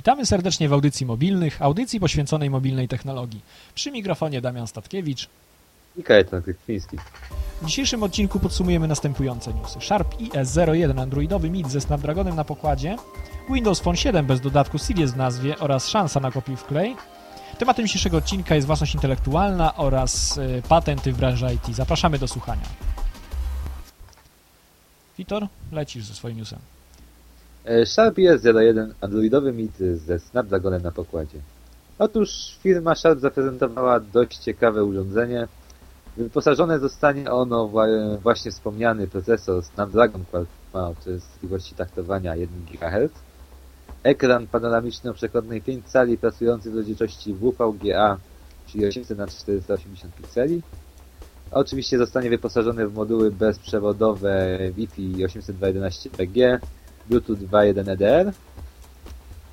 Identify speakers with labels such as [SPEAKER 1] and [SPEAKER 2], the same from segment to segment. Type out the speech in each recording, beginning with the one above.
[SPEAKER 1] Witamy serdecznie w audycji mobilnych, audycji poświęconej mobilnej technologii. Przy mikrofonie Damian Statkiewicz.
[SPEAKER 2] I Kajetan Kwiński.
[SPEAKER 1] W dzisiejszym odcinku podsumujemy następujące newsy. Sharp IS-01 androidowy MIT ze Snapdragonem na pokładzie, Windows Phone 7 bez dodatku Series w nazwie oraz szansa na kopiuj wklej. Tematem dzisiejszego odcinka jest własność intelektualna oraz y, patenty w branży IT. Zapraszamy do słuchania. Witor, lecisz ze swoim newsem.
[SPEAKER 2] E, Sharp IS-01 androidowy mit ze Snapdragonem na pokładzie. Otóż firma Sharp zaprezentowała dość ciekawe urządzenie. Wyposażone zostanie ono w właśnie wspomniany procesor Snapdragon ma o częstotliwości taktowania 1 GHz. Ekran panoramiczny o przekątnej 5 cali pracujący w rozdzielczości WVGA, czyli 800 na 480 pikseli. Oczywiście zostanie wyposażony w moduły bezprzewodowe Wi-Fi 802.11bg, Bluetooth 2.1 EDR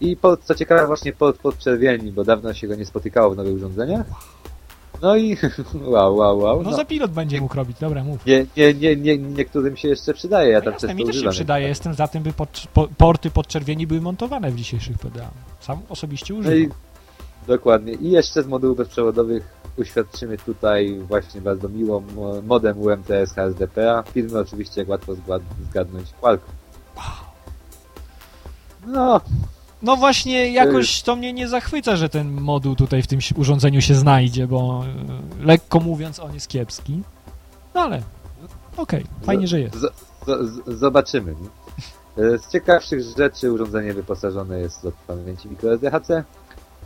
[SPEAKER 2] i port, co ciekawe, właśnie port podczerwieni, bo dawno się go nie spotykało w nowych urządzeniach. No i wow, wow, wow.
[SPEAKER 1] No,
[SPEAKER 2] No,
[SPEAKER 1] za pilot będzie mógł robić, dobra, mów.
[SPEAKER 2] nie, nie, nie, nie, niektórym się jeszcze przydaje, ja
[SPEAKER 1] No
[SPEAKER 2] tam
[SPEAKER 1] jasne,
[SPEAKER 2] często
[SPEAKER 1] mi też się
[SPEAKER 2] używam.
[SPEAKER 1] przydaje, jestem za tym, by pod, po, porty podczerwieni były montowane w dzisiejszych PDA. Sam osobiście
[SPEAKER 2] No
[SPEAKER 1] używam.
[SPEAKER 2] i dokładnie. I jeszcze z modułów bezprzewodowych uświadczymy tutaj właśnie bardzo miło mo- modem UMTS HSDPA. Firmy oczywiście, jak łatwo zgadnąć, Qualcomm. No,
[SPEAKER 1] No właśnie, jakoś to mnie nie zachwyca, że ten moduł tutaj w tym urządzeniu się znajdzie, bo e, lekko mówiąc on jest kiepski. No ale okej, fajnie, że jest.
[SPEAKER 2] z- z- z- zobaczymy. E, Z ciekawszych rzeczy urządzenie wyposażone jest w pamięci microSD-HC,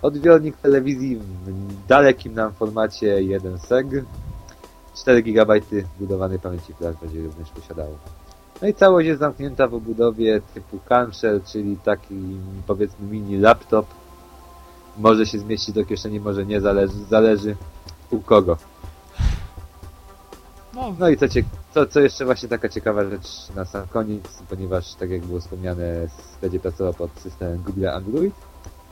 [SPEAKER 2] odbiornik telewizji w dalekim nam formacie 1 seg, 4 GB budowanej pamięci flash będzie również posiadało. No i całość jest zamknięta w obudowie typu camshell, czyli taki powiedzmy mini laptop. Może się zmieścić do kieszeni, może nie, zależy, zależy u kogo.
[SPEAKER 1] No,
[SPEAKER 2] No i co, cie, co, co jeszcze właśnie taka ciekawa rzecz na sam koniec, ponieważ tak jak było wspomniane, będzie pracował pod systemem Google Android,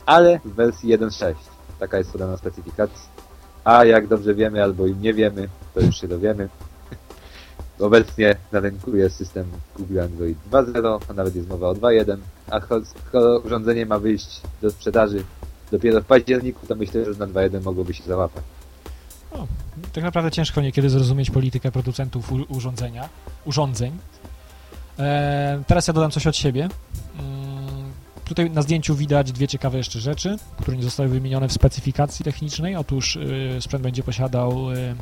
[SPEAKER 2] ale w wersji 1.6. Taka jest podana specyfikacja. A jak dobrze wiemy, albo i nie wiemy, to już się dowiemy. Obecnie na rynku jest system Google Android 2.0, a nawet jest mowa o 2.1, a skoro urządzenie ma wyjść do sprzedaży dopiero w październiku, to myślę, że na 2.1 mogłoby się załapać.
[SPEAKER 1] tak naprawdę ciężko niekiedy zrozumieć politykę producentów urządzenia, urządzeń. E, teraz ja dodam coś od siebie. Mm, Tutaj na zdjęciu widać dwie ciekawe jeszcze rzeczy, które nie zostały wymienione w specyfikacji technicznej. Otóż y, sprzęt będzie posiadał y,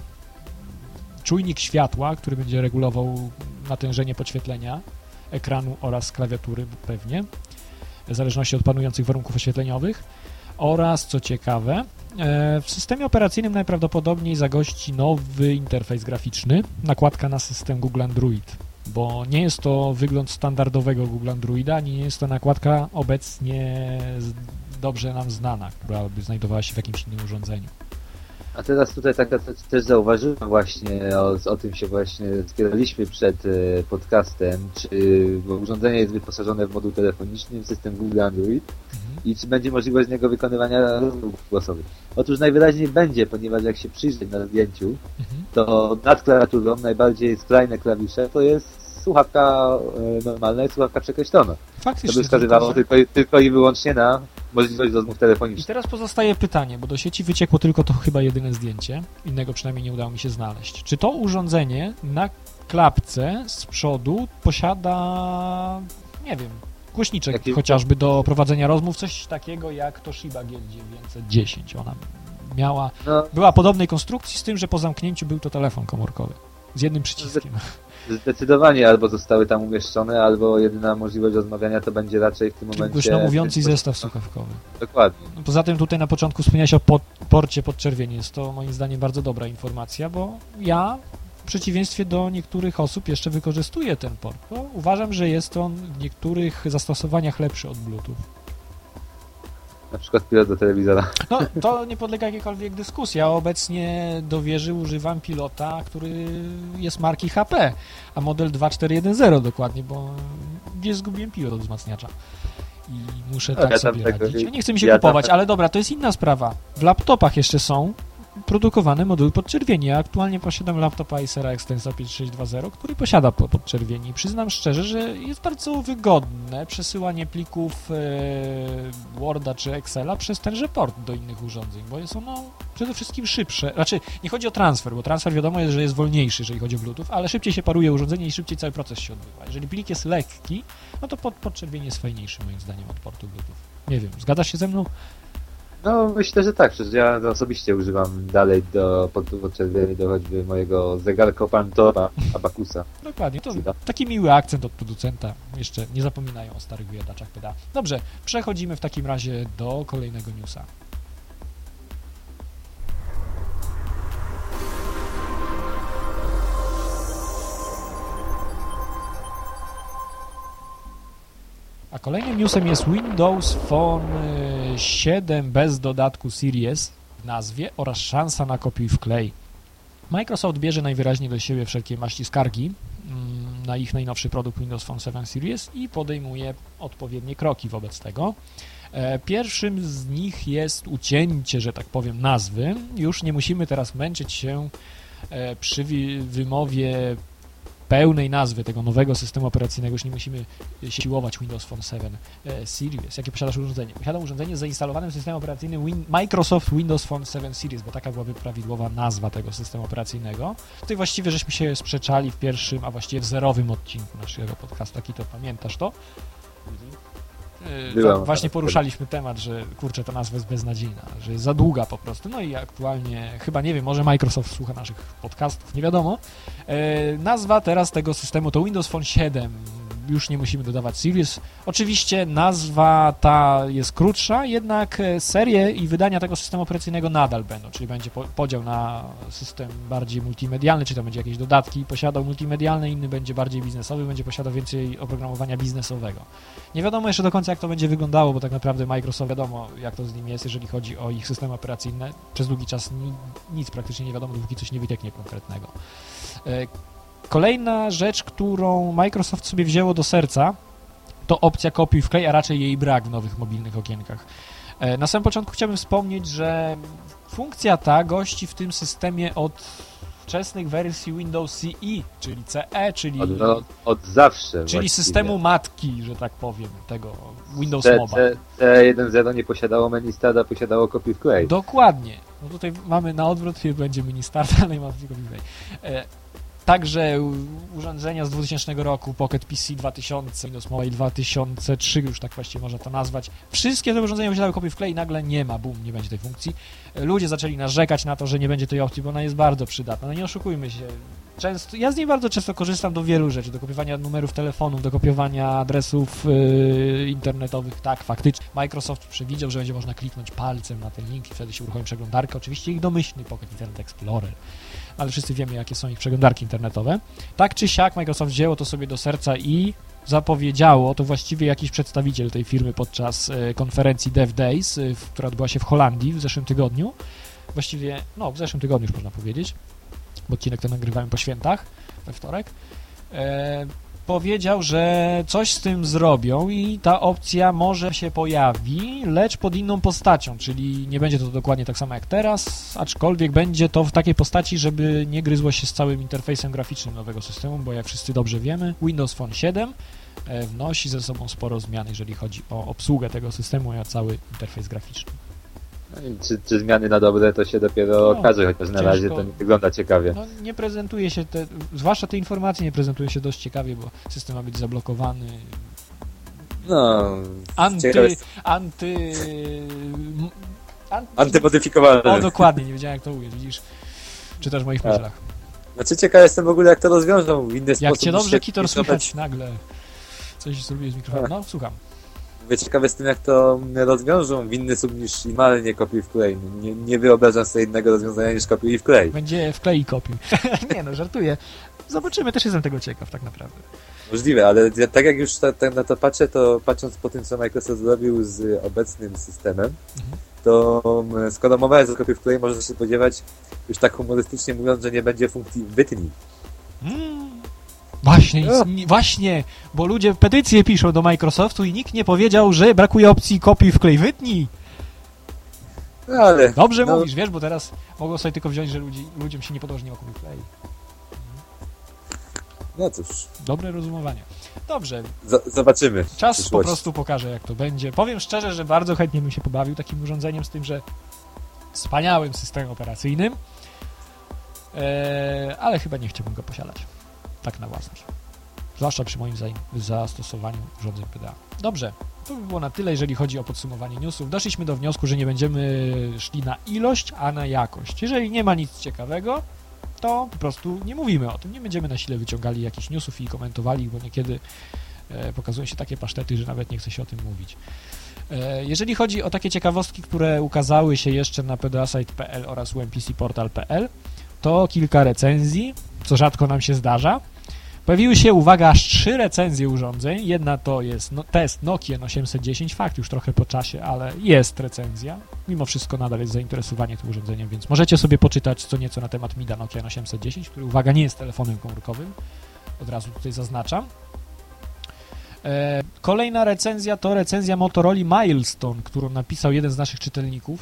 [SPEAKER 1] czujnik światła, który będzie regulował natężenie podświetlenia ekranu oraz klawiatury pewnie, w zależności od panujących warunków oświetleniowych. Oraz, co ciekawe, e, w systemie operacyjnym najprawdopodobniej zagości nowy interfejs graficzny, nakładka na system Google Android, bo nie jest to wygląd standardowego Google Androida, ani nie jest to nakładka obecnie dobrze nam znana, która by znajdowała się w jakimś innym urządzeniu.
[SPEAKER 2] A teraz tutaj taka te- też zauważyłem właśnie, o, o tym się właśnie spieraliśmy przed e, podcastem, czy bo urządzenie jest wyposażone w moduł telefoniczny, w system Google Android i czy będzie możliwość z niego wykonywania rozmów głosowych. Otóż najwyraźniej będzie, ponieważ jak się przyjrzeć na zdjęciu,
[SPEAKER 1] Mhm.
[SPEAKER 2] to nad klawiaturą najbardziej skrajne klawisze to jest słuchawka e, normalna i słuchawka przekreślona. To
[SPEAKER 1] Faktycznie.
[SPEAKER 2] by wskazywało
[SPEAKER 1] tylko,
[SPEAKER 2] tylko, tylko i wyłącznie na możliwość rozmów
[SPEAKER 1] I
[SPEAKER 2] telefonicznych.
[SPEAKER 1] teraz pozostaje pytanie, bo do sieci wyciekło tylko to chyba jedyne zdjęcie, innego przynajmniej nie udało mi się znaleźć. Czy to urządzenie na klapce z przodu posiada, nie wiem, głośniczek chociażby do prowadzenia rozmów, coś takiego jak Toshiba G910. Ona miała,
[SPEAKER 2] No,
[SPEAKER 1] była podobnej konstrukcji z tym, że po zamknięciu był to telefon komórkowy z jednym przyciskiem.
[SPEAKER 2] Zdecydowanie albo zostały tam umieszczone, albo jedyna możliwość rozmawiania to będzie raczej w tym momencie...
[SPEAKER 1] głośno mówiący zestaw słuchawkowy.
[SPEAKER 2] Dokładnie.
[SPEAKER 1] No, Poza tym tutaj na początku wspomniałeś o porcie podczerwieni. Jest to moim zdaniem bardzo dobra informacja, bo ja w przeciwieństwie do niektórych osób jeszcze wykorzystuję ten port. Bo uważam, że jest on w niektórych zastosowaniach lepszy od Bluetooth.
[SPEAKER 2] Na przykład pilot do telewizora.
[SPEAKER 1] No, to nie podlega jakiejkolwiek dyskusji. Ja obecnie do wieży używam pilota, który jest marki HP, a model 2410 dokładnie, bo gdzieś zgubiłem pilot od wzmacniacza. I muszę
[SPEAKER 2] No,
[SPEAKER 1] tak
[SPEAKER 2] ja tam
[SPEAKER 1] sobie radzić. Nie chce mi się
[SPEAKER 2] ja tam-
[SPEAKER 1] kupować, ale dobra, to jest inna sprawa. W laptopach jeszcze są produkowany moduł podczerwieni. Ja aktualnie posiadam laptopa Acera Extensa 5620, który posiada podczerwieni. Przyznam szczerze, że jest bardzo wygodne przesyłanie plików e, Worda czy Excela przez tenże port do innych urządzeń, bo jest ono przede wszystkim szybsze. Znaczy, nie chodzi o transfer, bo transfer wiadomo jest, że jest wolniejszy, jeżeli chodzi o Bluetooth, ale szybciej się paruje urządzenie i szybciej cały proces się odbywa. Jeżeli plik jest lekki, no to pod, podczerwienie jest fajniejszy moim zdaniem od portu Bluetooth. Nie wiem, zgadzasz się ze mną?
[SPEAKER 2] No, myślę, że tak, przecież ja osobiście używam dalej do podczerwieni do choćby mojego zegarka Pantora Abakusa.
[SPEAKER 1] Dokładnie, to taki miły akcent od producenta. Jeszcze nie zapominają o starych wyjadaczach PDA. Dobrze, przechodzimy w takim razie do kolejnego newsa. A kolejnym newsem jest Windows Phone 7 bez dodatku Series w nazwie oraz szansa na kopiuj wklej. Microsoft bierze najwyraźniej do siebie wszelkie maści skargi mm, na ich najnowszy produkt Windows Phone 7 Series i podejmuje odpowiednie kroki wobec tego. E, pierwszym z nich jest ucięcie, że tak powiem, nazwy. Już nie musimy teraz męczyć się e, przy wymowie pełnej nazwy tego nowego systemu operacyjnego, już nie musimy siłować Windows Phone 7 e, Series. Jakie posiadasz urządzenie? Posiadam urządzenie z zainstalowanym systemem operacyjnym Win Microsoft Windows Phone 7 Series, bo taka byłaby prawidłowa nazwa tego systemu operacyjnego. Tutaj właściwie żeśmy się sprzeczali w pierwszym, a właściwie w zerowym odcinku naszego podcastu. Taki to pamiętasz to? Byłam, właśnie poruszaliśmy temat, że kurczę, ta nazwa jest beznadziejna, że jest za długa po prostu. No i aktualnie, chyba nie wiem, może Microsoft słucha naszych podcastów, nie wiadomo. E, nazwa teraz tego systemu to Windows Phone 7 już nie musimy dodawać Series. Oczywiście nazwa ta jest krótsza, jednak e, serie i wydania tego systemu operacyjnego nadal będą, czyli będzie podział na system bardziej multimedialny, czy to będzie jakieś dodatki posiadał multimedialne, inny będzie bardziej biznesowy, będzie posiadał więcej oprogramowania biznesowego. Nie wiadomo jeszcze do końca, jak to będzie wyglądało, bo tak naprawdę Microsoft wiadomo, jak to z nim jest, jeżeli chodzi o ich system operacyjny. Przez długi czas nic praktycznie nie wiadomo, dopóki coś nie wyteknie konkretnego. Kolejna rzecz, którą Microsoft sobie wzięło do serca, to opcja kopiuj wklej, a raczej jej brak w nowych mobilnych okienkach. E, na samym początku chciałbym wspomnieć, że funkcja ta gości w tym systemie od wczesnych wersji Windows CE, czyli CE, czyli...
[SPEAKER 2] Od, od, od zawsze
[SPEAKER 1] Czyli
[SPEAKER 2] właściwie.
[SPEAKER 1] systemu matki, że tak powiem, tego Windows
[SPEAKER 2] C,
[SPEAKER 1] Mobile.
[SPEAKER 2] C1.0 nie posiadało menu posiadało kopiuj wklej.
[SPEAKER 1] Dokładnie. No tutaj mamy na odwrót, będzie start, ale nie ma kopiuj wklej. Także urządzenia z 2000 roku, Pocket PC 2000, Windows Mobile 2003, już tak właściwie można to nazwać. Wszystkie te urządzenia posiadały kopię wklej i nagle nie ma, bum, nie będzie tej funkcji. Ludzie zaczęli narzekać na to, że nie będzie tej opcji, bo ona jest bardzo przydatna. No nie oszukujmy się. Często, ja z niej bardzo często korzystam do wielu rzeczy, do kopiowania numerów telefonów, do kopiowania adresów yy, internetowych. Tak, faktycznie. Microsoft przewidział, że będzie można kliknąć palcem na ten link i wtedy się uruchomi przeglądarkę. Oczywiście ich domyślny Pocket Internet Explorer ale wszyscy wiemy, jakie są ich przeglądarki internetowe. Tak czy siak Microsoft wzięło to sobie do serca i zapowiedziało, to właściwie jakiś przedstawiciel tej firmy podczas e, konferencji Dev Days, e, która odbyła się w Holandii w zeszłym tygodniu, właściwie, no w zeszłym tygodniu już można powiedzieć, bo odcinek ten nagrywałem po świętach, we wtorek, e, powiedział, że coś z tym zrobią i ta opcja może się pojawi, lecz pod inną postacią, czyli nie będzie to dokładnie tak samo jak teraz, aczkolwiek będzie to w takiej postaci, żeby nie gryzło się z całym interfejsem graficznym nowego systemu, bo jak wszyscy dobrze wiemy, Windows Phone 7 e, wnosi ze sobą sporo zmian, jeżeli chodzi o obsługę tego systemu, a cały interfejs graficzny.
[SPEAKER 2] No czy, czy, zmiany na dobre to się dopiero no, okaże, chociaż na razie to nie wygląda ciekawie. No,
[SPEAKER 1] nie prezentuje się, te, zwłaszcza te informacje nie prezentuje się dość ciekawie, bo system ma być zablokowany.
[SPEAKER 2] No,
[SPEAKER 1] anty, anty,
[SPEAKER 2] anty, antymodyfikowany.
[SPEAKER 1] O, dokładnie, nie wiedziałem jak to ująć, widzisz, czytasz w moich myślach.
[SPEAKER 2] Znaczy ciekaw jestem w ogóle jak to rozwiążą w inny
[SPEAKER 1] jak
[SPEAKER 2] sposób. Jak
[SPEAKER 1] cię dobrze, Kitor, słychać nagle. Coś zrobiłeś z mikrofonem. No, słucham.
[SPEAKER 2] Mówię, ciekawy jestem, jak to rozwiążą w inny sposób niż normalnie kopiuj w klej. Nie, nie wyobrażam sobie innego rozwiązania niż kopiuj w klej.
[SPEAKER 1] Będzie w klej i kopiuj. nie no, żartuję. Zobaczymy, też jestem tego ciekaw tak naprawdę.
[SPEAKER 2] Możliwe, ale tak jak już ta, ta, na to patrzę, to patrząc po tym, co Microsoft zrobił z obecnym systemem, mhm. to mm, skoro mowa jest o kopiuj w klej, można się spodziewać, już tak humorystycznie mówiąc, że nie będzie funkcji wytnij.
[SPEAKER 1] Mm. Właśnie, no. właśnie, bo ludzie petycje piszą do Microsoftu i nikt nie powiedział, że brakuje opcji kopiuj wklej wytnij.
[SPEAKER 2] Ale...
[SPEAKER 1] Dobrze
[SPEAKER 2] no,
[SPEAKER 1] mówisz, wiesz, bo teraz mogą sobie tylko wziąć, że ludzi, ludziom się nie podoba, że nie ma kupić play.
[SPEAKER 2] No cóż,
[SPEAKER 1] Dobre rozumowanie. Dobrze,
[SPEAKER 2] z- zobaczymy.
[SPEAKER 1] czas po prostu pokaże, jak to będzie. Powiem szczerze, że bardzo chętnie bym się pobawił takim urządzeniem, z tym, że wspaniałym systemem operacyjnym, eee, ale chyba nie chciałbym go posiadać. Tak na własność. Zwłaszcza przy moim zastosowaniu urządzeń PDA. Dobrze, to by było na tyle, jeżeli chodzi o podsumowanie newsów. Doszliśmy do wniosku, że nie będziemy szli na ilość, a na jakość. Jeżeli nie ma nic ciekawego, to po prostu nie mówimy o tym. Nie będziemy na sile wyciągali jakichś newsów i komentowali, bo niekiedy e, pokazują się takie pasztety, że nawet nie chce się o tym mówić. E, jeżeli chodzi o takie ciekawostki, które ukazały się jeszcze na pdasite.pl oraz umpcportal.pl, to kilka recenzji, co rzadko nam się zdarza. Pojawiły się, uwaga, aż trzy recenzje urządzeń. Jedna to jest no, test Nokia N810, fakt już trochę po czasie, ale jest recenzja. Mimo wszystko nadal jest zainteresowanie tym urządzeniem, więc możecie sobie poczytać co nieco na temat MIDA Nokia N810, który, uwaga, nie jest telefonem komórkowym. Od razu tutaj zaznaczam. E, Kolejna recenzja to recenzja Motorola Milestone, którą napisał jeden z naszych czytelników.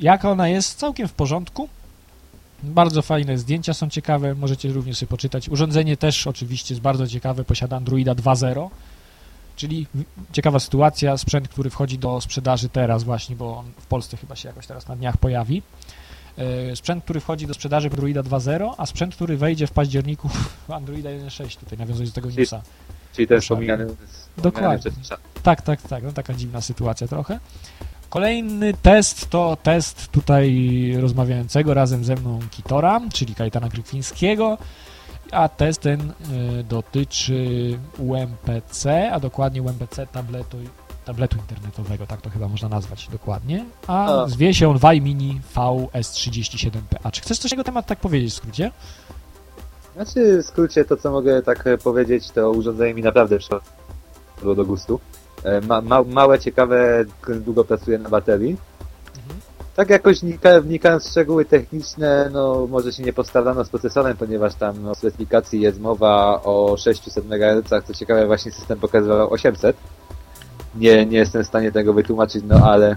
[SPEAKER 1] Jaka ona jest? Całkiem w porządku. Bardzo fajne zdjęcia są ciekawe, możecie również sobie poczytać. Urządzenie też oczywiście jest bardzo ciekawe, posiada Androida 2.0, czyli ciekawa sytuacja, sprzęt, który wchodzi do sprzedaży teraz właśnie, bo on w Polsce chyba się jakoś teraz na dniach pojawi. E, Sprzęt, który wchodzi do sprzedaży Androida 2.0, a sprzęt, który wejdzie w październiku Androida 1.6, tutaj nawiązując do tego
[SPEAKER 2] Czyli-
[SPEAKER 1] newsa.
[SPEAKER 2] Czyli
[SPEAKER 1] Proszę.
[SPEAKER 2] wspomniany...
[SPEAKER 1] Dokładnie.
[SPEAKER 2] przez-
[SPEAKER 1] Tak, tak, tak. No, taka dziwna sytuacja trochę. Kolejny test to test tutaj rozmawiającego razem ze mną Kitora, czyli Kajtana Gryfińskiego, a test ten y, dotyczy UMPC, a dokładnie UMPC tabletu, tabletu internetowego, tak to chyba można nazwać dokładnie, a zwie się on Mini VS37PA. Czy chcesz coś tego temat tak powiedzieć w skrócie?
[SPEAKER 2] Znaczy, w skrócie to, co mogę tak e, powiedzieć, to urządzenie mi naprawdę przypadło do gustu. E, Ma, ma, małe, ciekawe, długo pracuje na baterii. Tak jakoś wnika, wnikając w szczegóły techniczne, no może się nie postawano z procesorem, ponieważ tam no, w specyfikacji jest mowa o 600 MHz, co ciekawe właśnie system pokazywał 800. Nie, nie jestem w stanie tego wytłumaczyć, no ale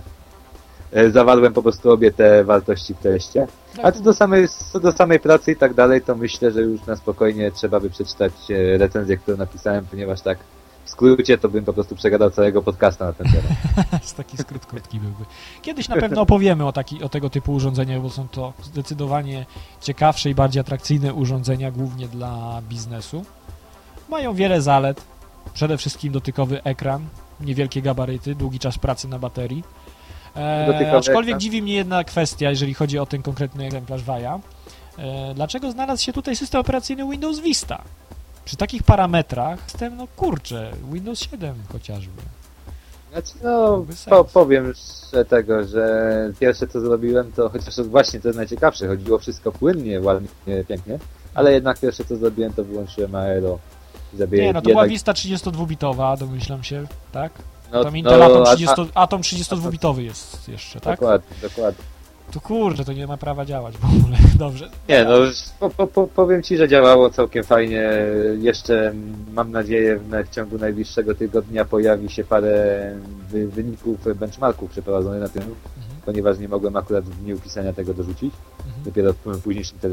[SPEAKER 2] e, zawarłem po prostu obie te wartości w teście. A co do samej, co do samej pracy i tak dalej, to myślę, że już na spokojnie trzeba by przeczytać e, recenzję, którą napisałem, ponieważ tak w skrócie to bym po prostu przegadał całego podcasta na ten temat.
[SPEAKER 1] Jest taki skrót krótki byłby. Kiedyś na pewno opowiemy o, taki, o tego typu urządzeniach, bo są to zdecydowanie ciekawsze i bardziej atrakcyjne urządzenia, głównie dla biznesu. Mają wiele zalet. Przede wszystkim dotykowy ekran, niewielkie gabaryty, długi czas pracy na baterii. E, aczkolwiek
[SPEAKER 2] ekran.
[SPEAKER 1] dziwi mnie jedna kwestia, jeżeli chodzi o ten konkretny egzemplarz Vaja. E, dlaczego znalazł się tutaj system operacyjny Windows Vista? Przy takich parametrach system, no kurczę, Windows 7 chociażby.
[SPEAKER 2] Znaczy, no, po, powiem że tego, że pierwsze co zrobiłem, to chociaż właśnie to jest najciekawsze, chodziło wszystko płynnie, ładnie, pięknie, ale jednak pierwsze co zrobiłem, to wyłączyłem Aero.
[SPEAKER 1] Nie, no to
[SPEAKER 2] jednak,
[SPEAKER 1] była Vista 32-bitowa, domyślam się, tak?
[SPEAKER 2] no,
[SPEAKER 1] Tam Intel Atom,
[SPEAKER 2] a-
[SPEAKER 1] 30, Atom 32-bitowy jest jeszcze, tak?
[SPEAKER 2] Dokładnie, dokładnie.
[SPEAKER 1] To kurde, to nie ma prawa działać w ogóle. Dobrze.
[SPEAKER 2] Nie, no po, po, po, powiem Ci, że działało całkiem fajnie. Jeszcze mam nadzieję w, w ciągu najbliższego tygodnia pojawi się parę wy, wyników benchmarków przeprowadzonych na tym,
[SPEAKER 1] Mhm,
[SPEAKER 2] ponieważ nie mogłem akurat w dniu pisania tego dorzucić.
[SPEAKER 1] mhm.
[SPEAKER 2] Dopiero w późniejszym to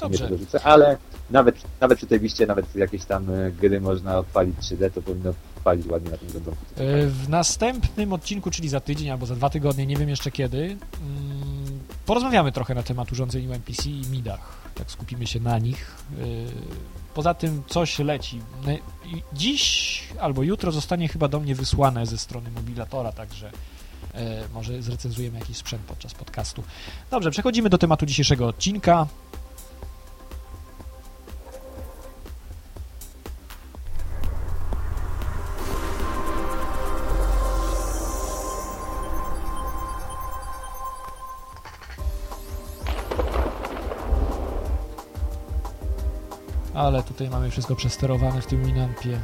[SPEAKER 1] Dobrze.
[SPEAKER 2] dorzucę, ale nawet, nawet przy tej liście, nawet jakieś tam e, gry można odpalić 3D, to powinno odpalić ładnie na tym urządzeniu.
[SPEAKER 1] E, W następnym odcinku, czyli za tydzień albo za dwa tygodnie, nie wiem jeszcze kiedy, mm, porozmawiamy trochę na temat urządzeń UMPC i MIDach. Tak skupimy się na nich. E, Poza tym coś leci. I Dziś albo jutro zostanie chyba do mnie wysłane ze strony mobilatora, także e, może zrecenzujemy jakiś sprzęt podczas podcastu. Dobrze, przechodzimy do tematu dzisiejszego odcinka. Ale tutaj mamy wszystko przesterowane w tym Winampie.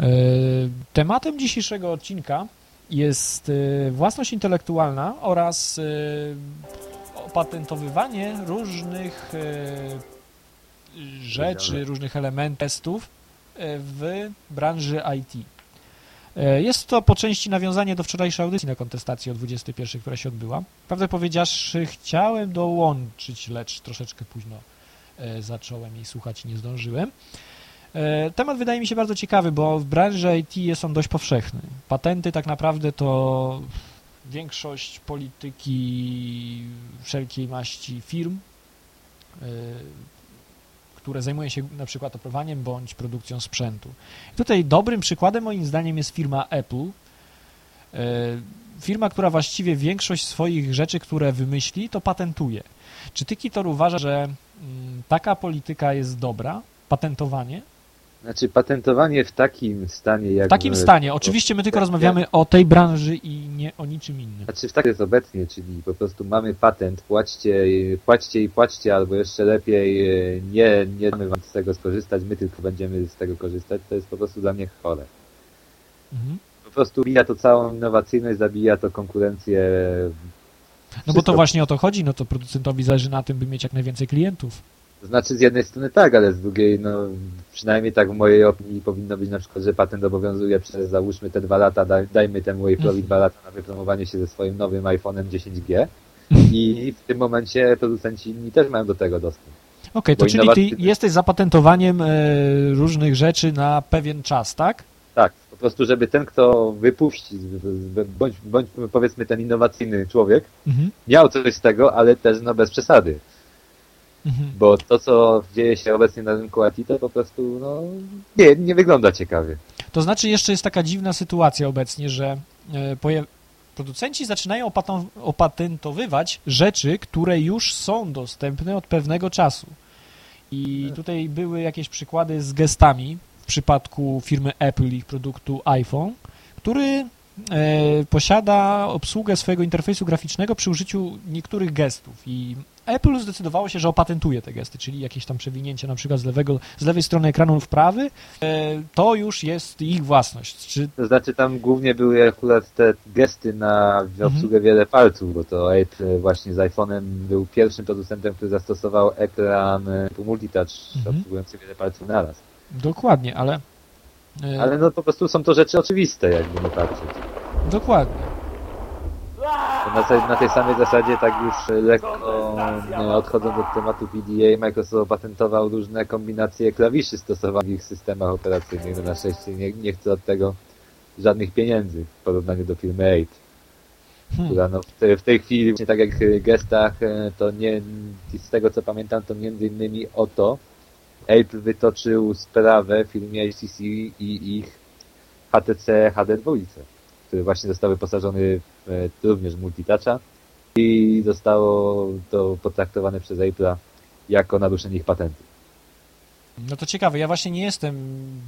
[SPEAKER 1] E, Tematem dzisiejszego odcinka jest y, własność intelektualna oraz y, opatentowywanie różnych rzeczy, różnych elementów, testów y, w branży IT. Y, Jest to po części nawiązanie do wczorajszej audycji na kontestacji o 21, która się odbyła. Prawdę powiedziawszy, chciałem dołączyć, lecz troszeczkę późno y, zacząłem jej słuchać i nie zdążyłem. E, Temat wydaje mi się bardzo ciekawy, bo w branży IT jest on dość powszechny. Patenty tak naprawdę to większość polityki wszelkiej maści firm, e, które zajmują się na przykład oprowaniem bądź produkcją sprzętu. I tutaj dobrym przykładem moim zdaniem jest firma Apple. E, Firma, która właściwie większość swoich rzeczy, które wymyśli, to patentuje. Czy ty, Kitor, uważasz, że mm, taka polityka jest dobra? Patentowanie?
[SPEAKER 2] Znaczy patentowanie w takim stanie jak...
[SPEAKER 1] W takim stanie. Oczywiście my tylko rozmawiamy o tej branży i nie o niczym innym.
[SPEAKER 2] Znaczy w tak jest obecnie, czyli po prostu mamy patent, płaćcie, płaćcie i płaćcie, albo jeszcze lepiej e, nie, nie damy wam z tego skorzystać, my tylko będziemy z tego korzystać, to jest po prostu dla mnie chore.
[SPEAKER 1] Mhm.
[SPEAKER 2] Po prostu bija to całą innowacyjność, zabija to konkurencję.
[SPEAKER 1] No bo to właśnie o to chodzi, no to producentowi zależy na tym, by mieć jak najwięcej klientów.
[SPEAKER 2] To znaczy z jednej strony tak, ale z drugiej, no przynajmniej tak w mojej opinii powinno być na przykład, że patent obowiązuje przez załóżmy te dwa lata, daj, dajmy temu Apple'owi dwa lata na wypromowanie się ze swoim nowym iPhone'em 10G i w tym momencie producenci inni też mają do tego dostęp.
[SPEAKER 1] Okej, to
[SPEAKER 2] Bo
[SPEAKER 1] czyli ty jesteś za patentowaniem e, różnych rzeczy na pewien czas, tak?
[SPEAKER 2] Tak, po prostu żeby ten, kto wypuści, bądź, bądź powiedzmy ten innowacyjny człowiek,
[SPEAKER 1] Mhm.
[SPEAKER 2] miał coś z tego, ale też no bez przesady.
[SPEAKER 1] Mhm.
[SPEAKER 2] Bo to, co dzieje się obecnie na rynku IT, to po prostu no, nie, nie wygląda ciekawie.
[SPEAKER 1] To znaczy jeszcze jest taka dziwna sytuacja obecnie, że e, producenci zaczynają opaten- opatentowywać rzeczy, które już są dostępne od pewnego czasu. I tutaj były jakieś przykłady z gestami w przypadku firmy Apple i ich produktu iPhone, który posiada obsługę swojego interfejsu graficznego przy użyciu niektórych gestów i Apple zdecydowało się, że opatentuje te gesty, czyli jakieś tam przewinięcie na przykład z, lewego, z lewej strony ekranu w prawy, e, to już jest ich własność. Czy
[SPEAKER 2] To znaczy tam głównie były akurat te gesty na
[SPEAKER 1] Mhm.
[SPEAKER 2] obsługę wiele palców, bo to Apple właśnie z iPhone'em był pierwszym producentem, który zastosował ekran e, multitouch
[SPEAKER 1] Mhm.
[SPEAKER 2] obsługujący wiele palców naraz.
[SPEAKER 1] dokładnie, ale, e,
[SPEAKER 2] Ale no po prostu są to rzeczy oczywiste, jakby nie patrzeć.
[SPEAKER 1] dokładnie.
[SPEAKER 2] Na, tej- na tej samej zasadzie tak już lekko odchodząc od tematu PDA, Microsoft opatentował różne kombinacje klawiszy stosowanych w ich systemach operacyjnych. No na szczęście nie, nie chce od tego żadnych pieniędzy w porównaniu do firmy 8.
[SPEAKER 1] Hmm.
[SPEAKER 2] która no, w, te, w tej chwili, właśnie tak jak w gestach, to nie, z tego co pamiętam, to między innymi o to Apple wytoczył sprawę firmie HTC i ich HTC HD2, który właśnie został wyposażony w e, również multitoucha i zostało to potraktowane przez Apple'a jako naruszenie ich patentu.
[SPEAKER 1] No to ciekawe, ja właśnie nie jestem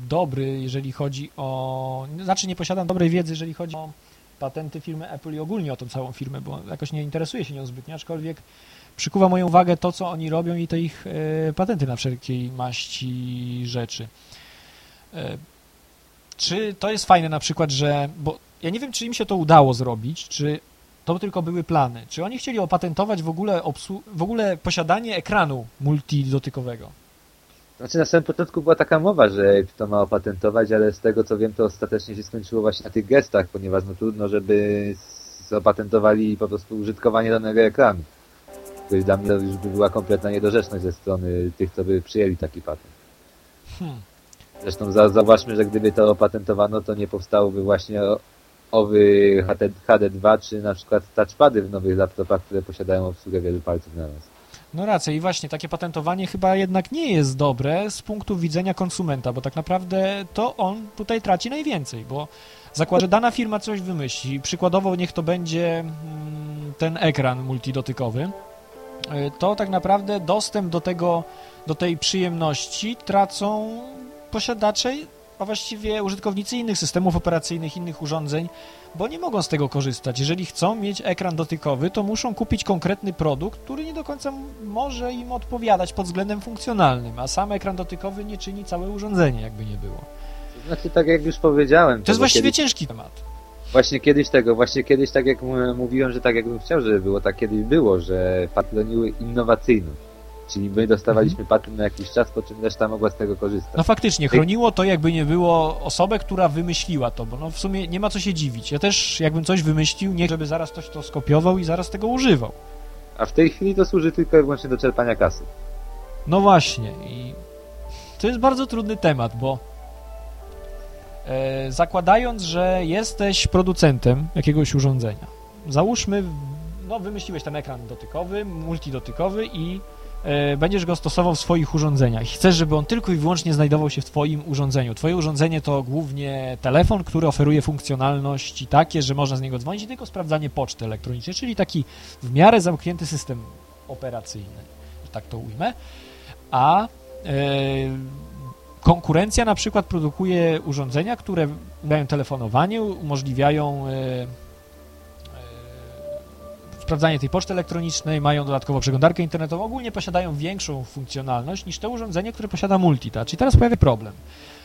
[SPEAKER 1] dobry, jeżeli chodzi o... Znaczy nie posiadam dobrej wiedzy, jeżeli chodzi o patenty firmy Apple i ogólnie o tą całą firmę, bo jakoś nie interesuję się nią zbytnio, aczkolwiek przykuwa moją uwagę to, co oni robią i te ich e, patenty na wszelkiej maści rzeczy. E, czy to jest fajne na przykład, że... Bo ja nie wiem, czy im się to udało zrobić, czy to tylko były plany. Czy oni chcieli opatentować w ogóle, w ogóle posiadanie ekranu multidotykowego?
[SPEAKER 2] Znaczy na samym początku była taka mowa, że to ma opatentować, ale z tego co wiem, to ostatecznie się skończyło właśnie na tych gestach, ponieważ no trudno, żeby zapatentowali po prostu użytkowanie danego ekranu. To już dla mnie już by była kompletna niedorzeczność ze strony tych, co by przyjęli taki patent.
[SPEAKER 1] Hmm.
[SPEAKER 2] Zresztą za, zauważmy, że gdyby to opatentowano, to nie powstałoby właśnie owy HD, HD2, czy na przykład touchpady w nowych laptopach, które posiadają obsługę wielu palców na raz.
[SPEAKER 1] No racja i właśnie takie patentowanie chyba jednak nie jest dobre z punktu widzenia konsumenta, bo tak naprawdę to on tutaj traci najwięcej, bo zakłada, że dana firma coś wymyśli, przykładowo niech to będzie mm, ten ekran multidotykowy, to tak naprawdę dostęp do tego, do tej przyjemności tracą posiadacze, a właściwie użytkownicy innych systemów operacyjnych, innych urządzeń, bo nie mogą z tego korzystać. Jeżeli chcą mieć ekran dotykowy, to muszą kupić konkretny produkt, który nie do końca może im odpowiadać pod względem funkcjonalnym, a sam ekran dotykowy nie czyni całe urządzenie, jakby nie było.
[SPEAKER 2] To znaczy, tak jak już powiedziałem...
[SPEAKER 1] To jest właściwie ciężki temat.
[SPEAKER 2] Właśnie kiedyś tego, właśnie kiedyś tak jak mówiłem, że tak jakbym chciał, żeby było, tak kiedyś było, że patroniły innowacyjność. Czyli my dostawaliśmy patent na jakiś czas, po czym reszta mogła z tego korzystać.
[SPEAKER 1] No faktycznie, chroniło to jakby nie było osobę, która wymyśliła to, bo no w sumie nie ma co się dziwić. Ja też jakbym coś wymyślił, nie żeby zaraz ktoś to skopiował i zaraz tego używał.
[SPEAKER 2] A w tej chwili to służy tylko i wyłącznie do czerpania kasy.
[SPEAKER 1] No właśnie i to jest bardzo trudny temat, bo zakładając, że jesteś producentem jakiegoś urządzenia, załóżmy, no wymyśliłeś ten ekran dotykowy, multidotykowy i e, będziesz go stosował w swoich urządzeniach. Chcesz, żeby on tylko i wyłącznie znajdował się w Twoim urządzeniu. Twoje urządzenie to głównie telefon, który oferuje funkcjonalności takie, że można z niego dzwonić i tylko sprawdzanie poczty elektronicznej, czyli taki w miarę zamknięty system operacyjny, że tak to ujmę. A e, konkurencja na przykład produkuje urządzenia, które dają telefonowanie, umożliwiają e, e, sprawdzanie tej poczty elektronicznej, mają dodatkowo przeglądarkę internetową, ogólnie posiadają większą funkcjonalność niż te urządzenie, które posiada multitouch. I teraz pojawia problem,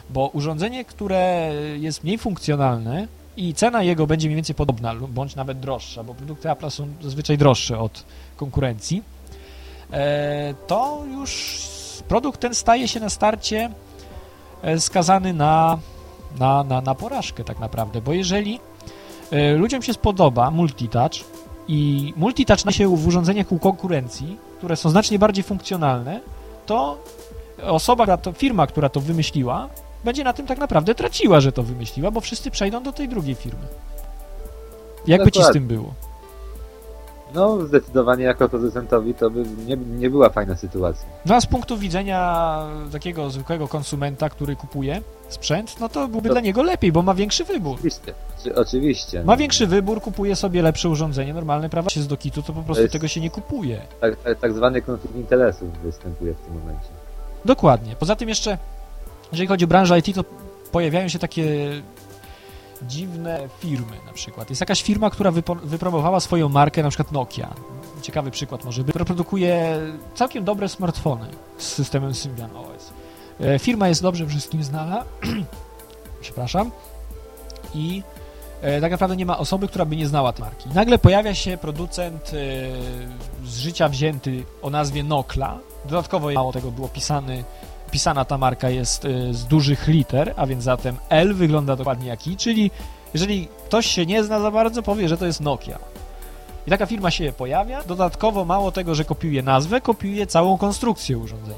[SPEAKER 1] bo urządzenie, które jest mniej funkcjonalne i cena jego będzie mniej więcej podobna, bądź nawet droższa, bo produkty Apple są zazwyczaj droższe od konkurencji, e, to już produkt ten staje się na starcie skazany na, na, na, na porażkę tak naprawdę, bo jeżeli e, ludziom się spodoba multitouch i multitouch na się w urządzeniach u konkurencji, które są znacznie bardziej funkcjonalne, to osoba, która to, firma, która to wymyśliła, będzie na tym tak naprawdę traciła, że to wymyśliła, bo wszyscy przejdą do tej drugiej firmy. Jakby ci z
[SPEAKER 2] Dokładnie.
[SPEAKER 1] tym było?
[SPEAKER 2] No, zdecydowanie jako producentowi to by nie, nie była fajna sytuacja.
[SPEAKER 1] No a z punktu widzenia takiego zwykłego konsumenta, który kupuje sprzęt, no to byłoby
[SPEAKER 2] To-
[SPEAKER 1] dla niego lepiej, bo ma większy wybór.
[SPEAKER 2] Oczywiście. Oczy- Oczywiście.
[SPEAKER 1] Ma większy wybór, kupuje sobie lepsze urządzenie, normalne prawa się z dokitu, to po prostu
[SPEAKER 2] jest-
[SPEAKER 1] tego się nie kupuje.
[SPEAKER 2] Tak, tak, tak zwany konflikt interesów występuje w tym momencie.
[SPEAKER 1] Dokładnie. Poza tym jeszcze, jeżeli chodzi o branżę IT, to pojawiają się takie dziwne firmy na przykład. Jest jakaś firma, która wypo, wypromowała swoją markę, na przykład Nokia. Ciekawy przykład może produkuje całkiem dobre smartfony z systemem Symbian OS. E, Firma jest dobrze wszystkim znana. Przepraszam. I e, tak naprawdę nie ma osoby, która by nie znała tej marki. Nagle pojawia się producent e, z życia wzięty o nazwie Nokla. Dodatkowo mało tego było pisany, pisana ta marka jest e, z dużych liter, a więc zatem L wygląda dokładnie jak I, czyli jeżeli ktoś się nie zna za bardzo, powie, że to jest Nokia. I taka firma się pojawia. Dodatkowo mało tego, że kopiuje nazwę, kopiuje całą konstrukcję urządzenia.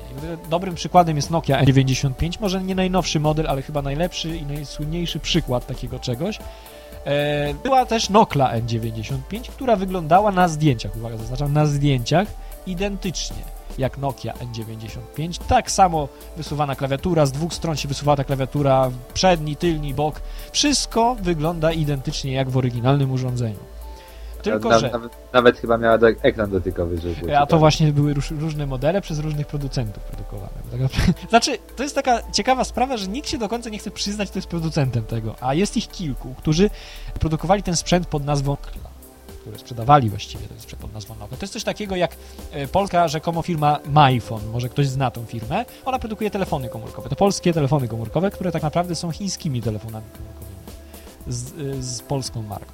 [SPEAKER 1] Dobrym przykładem jest Nokia N95, może nie najnowszy model, ale chyba najlepszy i najsłynniejszy przykład takiego czegoś. E, Była też Nokla N95, która wyglądała na zdjęciach, uwaga, zaznaczam, na zdjęciach identycznie jak Nokia N95. Tak samo wysuwana klawiatura, z dwóch stron się wysuwała ta klawiatura, przedni, tylni, bok. Wszystko wygląda identycznie jak w oryginalnym urządzeniu. Tylko,
[SPEAKER 2] Na-
[SPEAKER 1] że...
[SPEAKER 2] Nawet, nawet chyba miała do, ekran dotykowy, żeby
[SPEAKER 1] A to właśnie były róż, różne modele przez różnych producentów produkowane. Tak Znaczy, to jest taka ciekawa sprawa, że nikt się do końca nie chce przyznać, kto jest producentem tego, a jest ich kilku, którzy produkowali ten sprzęt pod nazwą które sprzedawali właściwie ten sprzęt pod nazwą. To jest coś takiego jak e, polska rzekomo firma MyPhone, może ktoś zna tą firmę, ona produkuje telefony komórkowe. To polskie telefony komórkowe, które tak naprawdę są chińskimi telefonami komórkowymi z, e, z polską marką.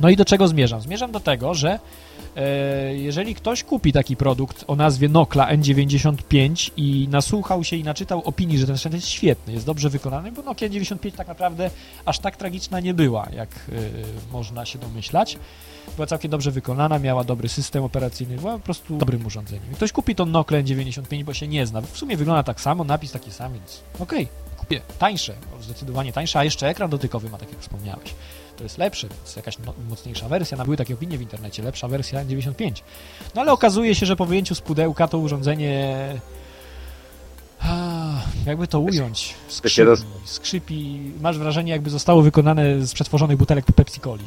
[SPEAKER 1] No i do czego zmierzam? Zmierzam do tego, że e, jeżeli ktoś kupi taki produkt o nazwie Nokla N95 i nasłuchał się i naczytał opinii, że ten sprzęt jest świetny, jest dobrze wykonany, bo Nokia 95 tak naprawdę aż tak tragiczna nie była, jak e, można się domyślać. Była całkiem dobrze wykonana, miała dobry system operacyjny, była po prostu dobrym urządzeniem. Ktoś kupi tą Nokia N95, bo się nie zna. W sumie wygląda tak samo, napis taki sam, więc okej, kupię. Tańsze, zdecydowanie tańsze, a jeszcze ekran dotykowy ma, tak jak wspomniałeś to jest lepsze, więc jakaś no, mocniejsza wersja. No, były takie opinie w internecie, lepsza wersja N95. No ale okazuje się, że po wyjęciu z pudełka to urządzenie jakby to ująć, skrzypi, skrzypi. Masz wrażenie, jakby zostało wykonane z przetworzonych butelek Pepsi-Coli.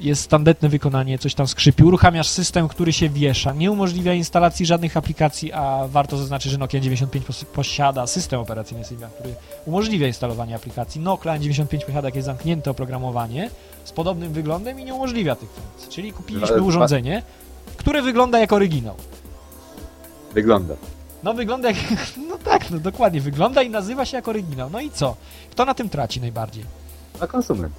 [SPEAKER 1] Jest tandetne wykonanie, coś tam skrzypi. Uruchamiasz system, który się wiesza. Nie umożliwia instalacji żadnych aplikacji, a warto zaznaczyć, że Nokia 95 pos- posiada system operacyjny Symbian, który umożliwia instalowanie aplikacji. Nokia 95 posiada jakieś zamknięte oprogramowanie z podobnym wyglądem i nie umożliwia tych funkcji. Czyli kupiliśmy urządzenie, które wygląda jak oryginał.
[SPEAKER 2] Wygląda.
[SPEAKER 1] No wygląda jak... No tak, no dokładnie. Wygląda i nazywa się jak oryginał. No i co? Kto na tym traci najbardziej?
[SPEAKER 2] A konsument.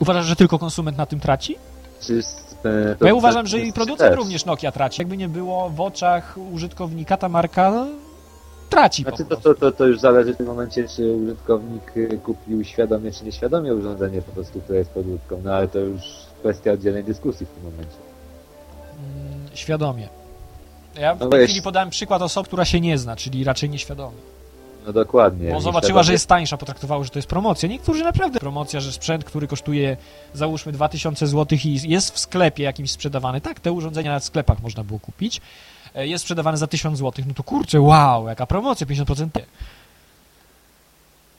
[SPEAKER 1] Uważasz, że tylko konsument na tym traci?
[SPEAKER 2] Czy z, e,
[SPEAKER 1] Bo ja uważam, że i producent
[SPEAKER 2] też.
[SPEAKER 1] również Nokia traci. Jakby nie było w oczach użytkownika, ta marka traci
[SPEAKER 2] Znaczy to, to, to, to już zależy w tym momencie, czy użytkownik y, kupił świadomie czy nieświadomie urządzenie po prostu, które jest podróbką. No ale to już kwestia oddzielnej dyskusji w tym momencie.
[SPEAKER 1] Mm, Świadomie. Ja w
[SPEAKER 2] No
[SPEAKER 1] tej chwili podałem przykład osoby, która się nie zna, czyli raczej nieświadomie.
[SPEAKER 2] No dokładnie.
[SPEAKER 1] Bo zobaczyła, że jest tańsza, potraktowało, że to jest promocja. Niektórzy naprawdę promocja, że sprzęt, który kosztuje załóżmy 2000 zł i jest w sklepie jakimś sprzedawany. Tak, te urządzenia w sklepach można było kupić. E, Jest sprzedawane za 1000 zł. No to kurczę, wow, jaka promocja, 50%.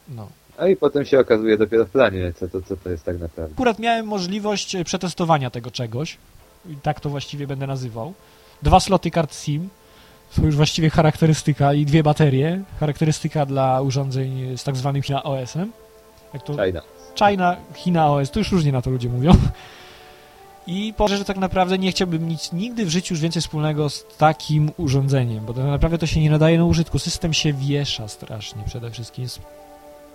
[SPEAKER 1] No.
[SPEAKER 2] A i potem się okazuje dopiero w planie, co to, co to jest tak naprawdę.
[SPEAKER 1] Akurat miałem możliwość e, przetestowania tego czegoś. I tak to właściwie będę nazywał. Dwa sloty kart SIM. To już właściwie charakterystyka i dwie baterie. Charakterystyka dla urządzeń z tak zwanym China OS-em. Jak to
[SPEAKER 2] China.
[SPEAKER 1] China, China OS, to już różnie na to ludzie mówią. I powiem, że tak naprawdę nie chciałbym nic nigdy w życiu już więcej wspólnego z takim urządzeniem, bo tak naprawdę to się nie nadaje na użytku. System się wiesza strasznie przede wszystkim. Jest...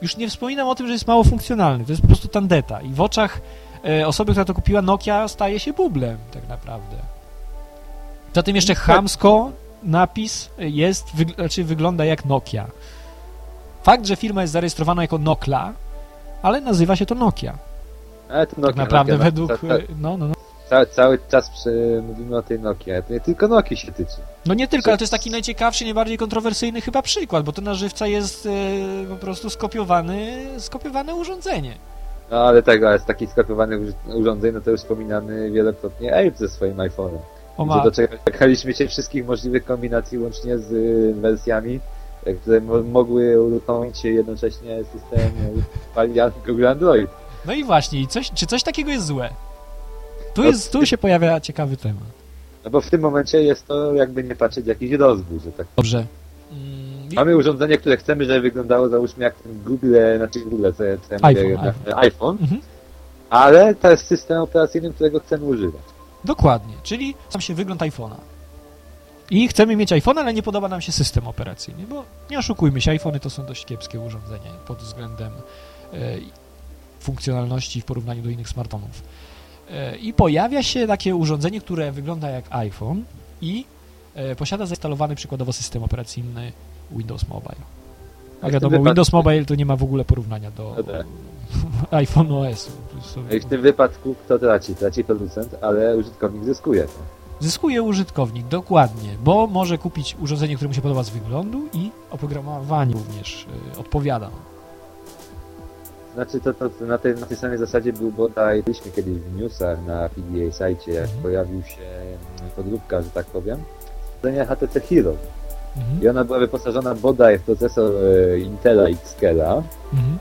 [SPEAKER 1] Już nie wspominam o tym, że jest mało funkcjonalny. To jest po prostu tandeta. I w oczach e, osoby, która to kupiła, Nokia staje się bublem tak naprawdę. Za tym jeszcze chamsko napis jest, wyg- znaczy wygląda jak Nokia. Fakt, że firma jest zarejestrowana jako Nokla, ale nazywa się to Nokia.
[SPEAKER 2] Ale to Nokia,
[SPEAKER 1] Tak naprawdę
[SPEAKER 2] Nokia,
[SPEAKER 1] według...
[SPEAKER 2] Ca, ca,
[SPEAKER 1] No, no, no.
[SPEAKER 2] ca, cały czas przy, mówimy o tej Nokia, ale to nie tylko Nokii się tyczy.
[SPEAKER 1] No nie tylko, ale to jest taki najciekawszy, najbardziej kontrowersyjny chyba przykład, bo ten nażywca jest e, po prostu skopiowany, skopiowane urządzenie.
[SPEAKER 2] No ale tak, ale z takich skopiowanych urządzeń, no to już wspominany wielokrotnie Ape ze swoim iPhone'em.
[SPEAKER 1] O ma...
[SPEAKER 2] doczekaliśmy się wszystkich możliwych kombinacji łącznie z y, wersjami, które mo mogły uruchomić jednocześnie system Google Android.
[SPEAKER 1] No i właśnie, coś, czy coś takiego jest złe? Tu, jest, tu się pojawia ciekawy temat.
[SPEAKER 2] No bo w tym momencie jest to jakby nie patrzeć jakiś rozwój, że tak.
[SPEAKER 1] Dobrze. Mm,
[SPEAKER 2] Mamy urządzenie, które chcemy, żeby wyglądało załóżmy jak ten Google, znaczy Google, co ja,
[SPEAKER 1] iPhone, iPhone.
[SPEAKER 2] iPhone,
[SPEAKER 1] Mhm.
[SPEAKER 2] ale to jest system operacyjny, którego chcemy używać.
[SPEAKER 1] Dokładnie, czyli sam się wygląd iPhone'a. I chcemy mieć iPhone, ale nie podoba nam się system operacyjny, bo nie oszukujmy się, iPhony to są dość kiepskie urządzenia pod względem e, funkcjonalności w porównaniu do innych smartfonów. E, I pojawia się takie urządzenie, które wygląda jak iPhone i e, posiada zainstalowany przykładowo system operacyjny Windows Mobile. A
[SPEAKER 2] w
[SPEAKER 1] wiadomo, Windows Mobile to nie ma w ogóle porównania do
[SPEAKER 2] No tak.
[SPEAKER 1] iPhone jest
[SPEAKER 2] No
[SPEAKER 1] sobie-
[SPEAKER 2] i w tym wypadku kto traci? Traci producent, ale użytkownik zyskuje.
[SPEAKER 1] Zyskuje użytkownik, dokładnie, bo może kupić urządzenie, które mu się podoba z wyglądu i oprogramowanie również y, odpowiada.
[SPEAKER 2] Znaczy to, to na, tej, na tej samej zasadzie był bodaj, byliśmy kiedyś w newsach na PDA sajcie, jak
[SPEAKER 1] Mhm.
[SPEAKER 2] pojawił się mm, podróbka, że tak powiem, urządzenia HTC Hero.
[SPEAKER 1] Mhm.
[SPEAKER 2] I ona była wyposażona bodaj w procesor e, Intela Xkela
[SPEAKER 1] Mhm.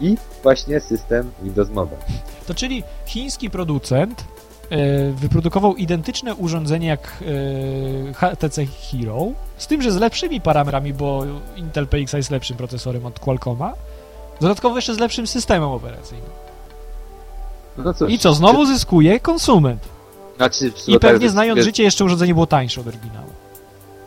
[SPEAKER 2] I właśnie system Windows Mobile.
[SPEAKER 1] To czyli chiński producent y, wyprodukował identyczne urządzenie jak y, HTC Hero, z tym, że z lepszymi parametrami, bo Intel PX jest lepszym procesorem od Qualcomma, dodatkowo jeszcze z lepszym systemem operacyjnym.
[SPEAKER 2] No cóż,
[SPEAKER 1] I co, znowu zyskuje konsument.
[SPEAKER 2] Czy, znaczy,
[SPEAKER 1] I pewnie znając życie, jeszcze urządzenie było tańsze od oryginału.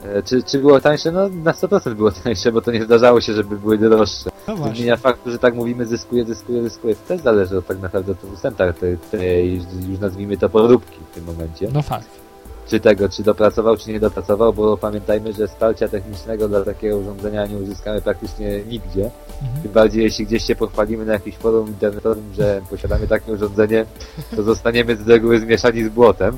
[SPEAKER 2] e, Czy, czy było tańsze? No na 100% było tańsze, bo to nie zdarzało się, żeby były droższe.
[SPEAKER 1] No
[SPEAKER 2] Nie
[SPEAKER 1] właśnie.
[SPEAKER 2] zmienia faktu, że tak mówimy, zyskuje, zyskuje, zyskuje. To też zależy od tak naprawdę od producenta tej, tej, już nazwijmy to podróbki w tym momencie.
[SPEAKER 1] No fakt.
[SPEAKER 2] Czy tego, czy dopracował, czy nie dopracował, bo pamiętajmy, że wsparcia technicznego dla takiego urządzenia nie uzyskamy praktycznie nigdzie.
[SPEAKER 1] Mhm.
[SPEAKER 2] Tym bardziej, jeśli gdzieś się pochwalimy na jakimś forum internetowym, że posiadamy takie urządzenie, to zostaniemy z reguły zmieszani z błotem.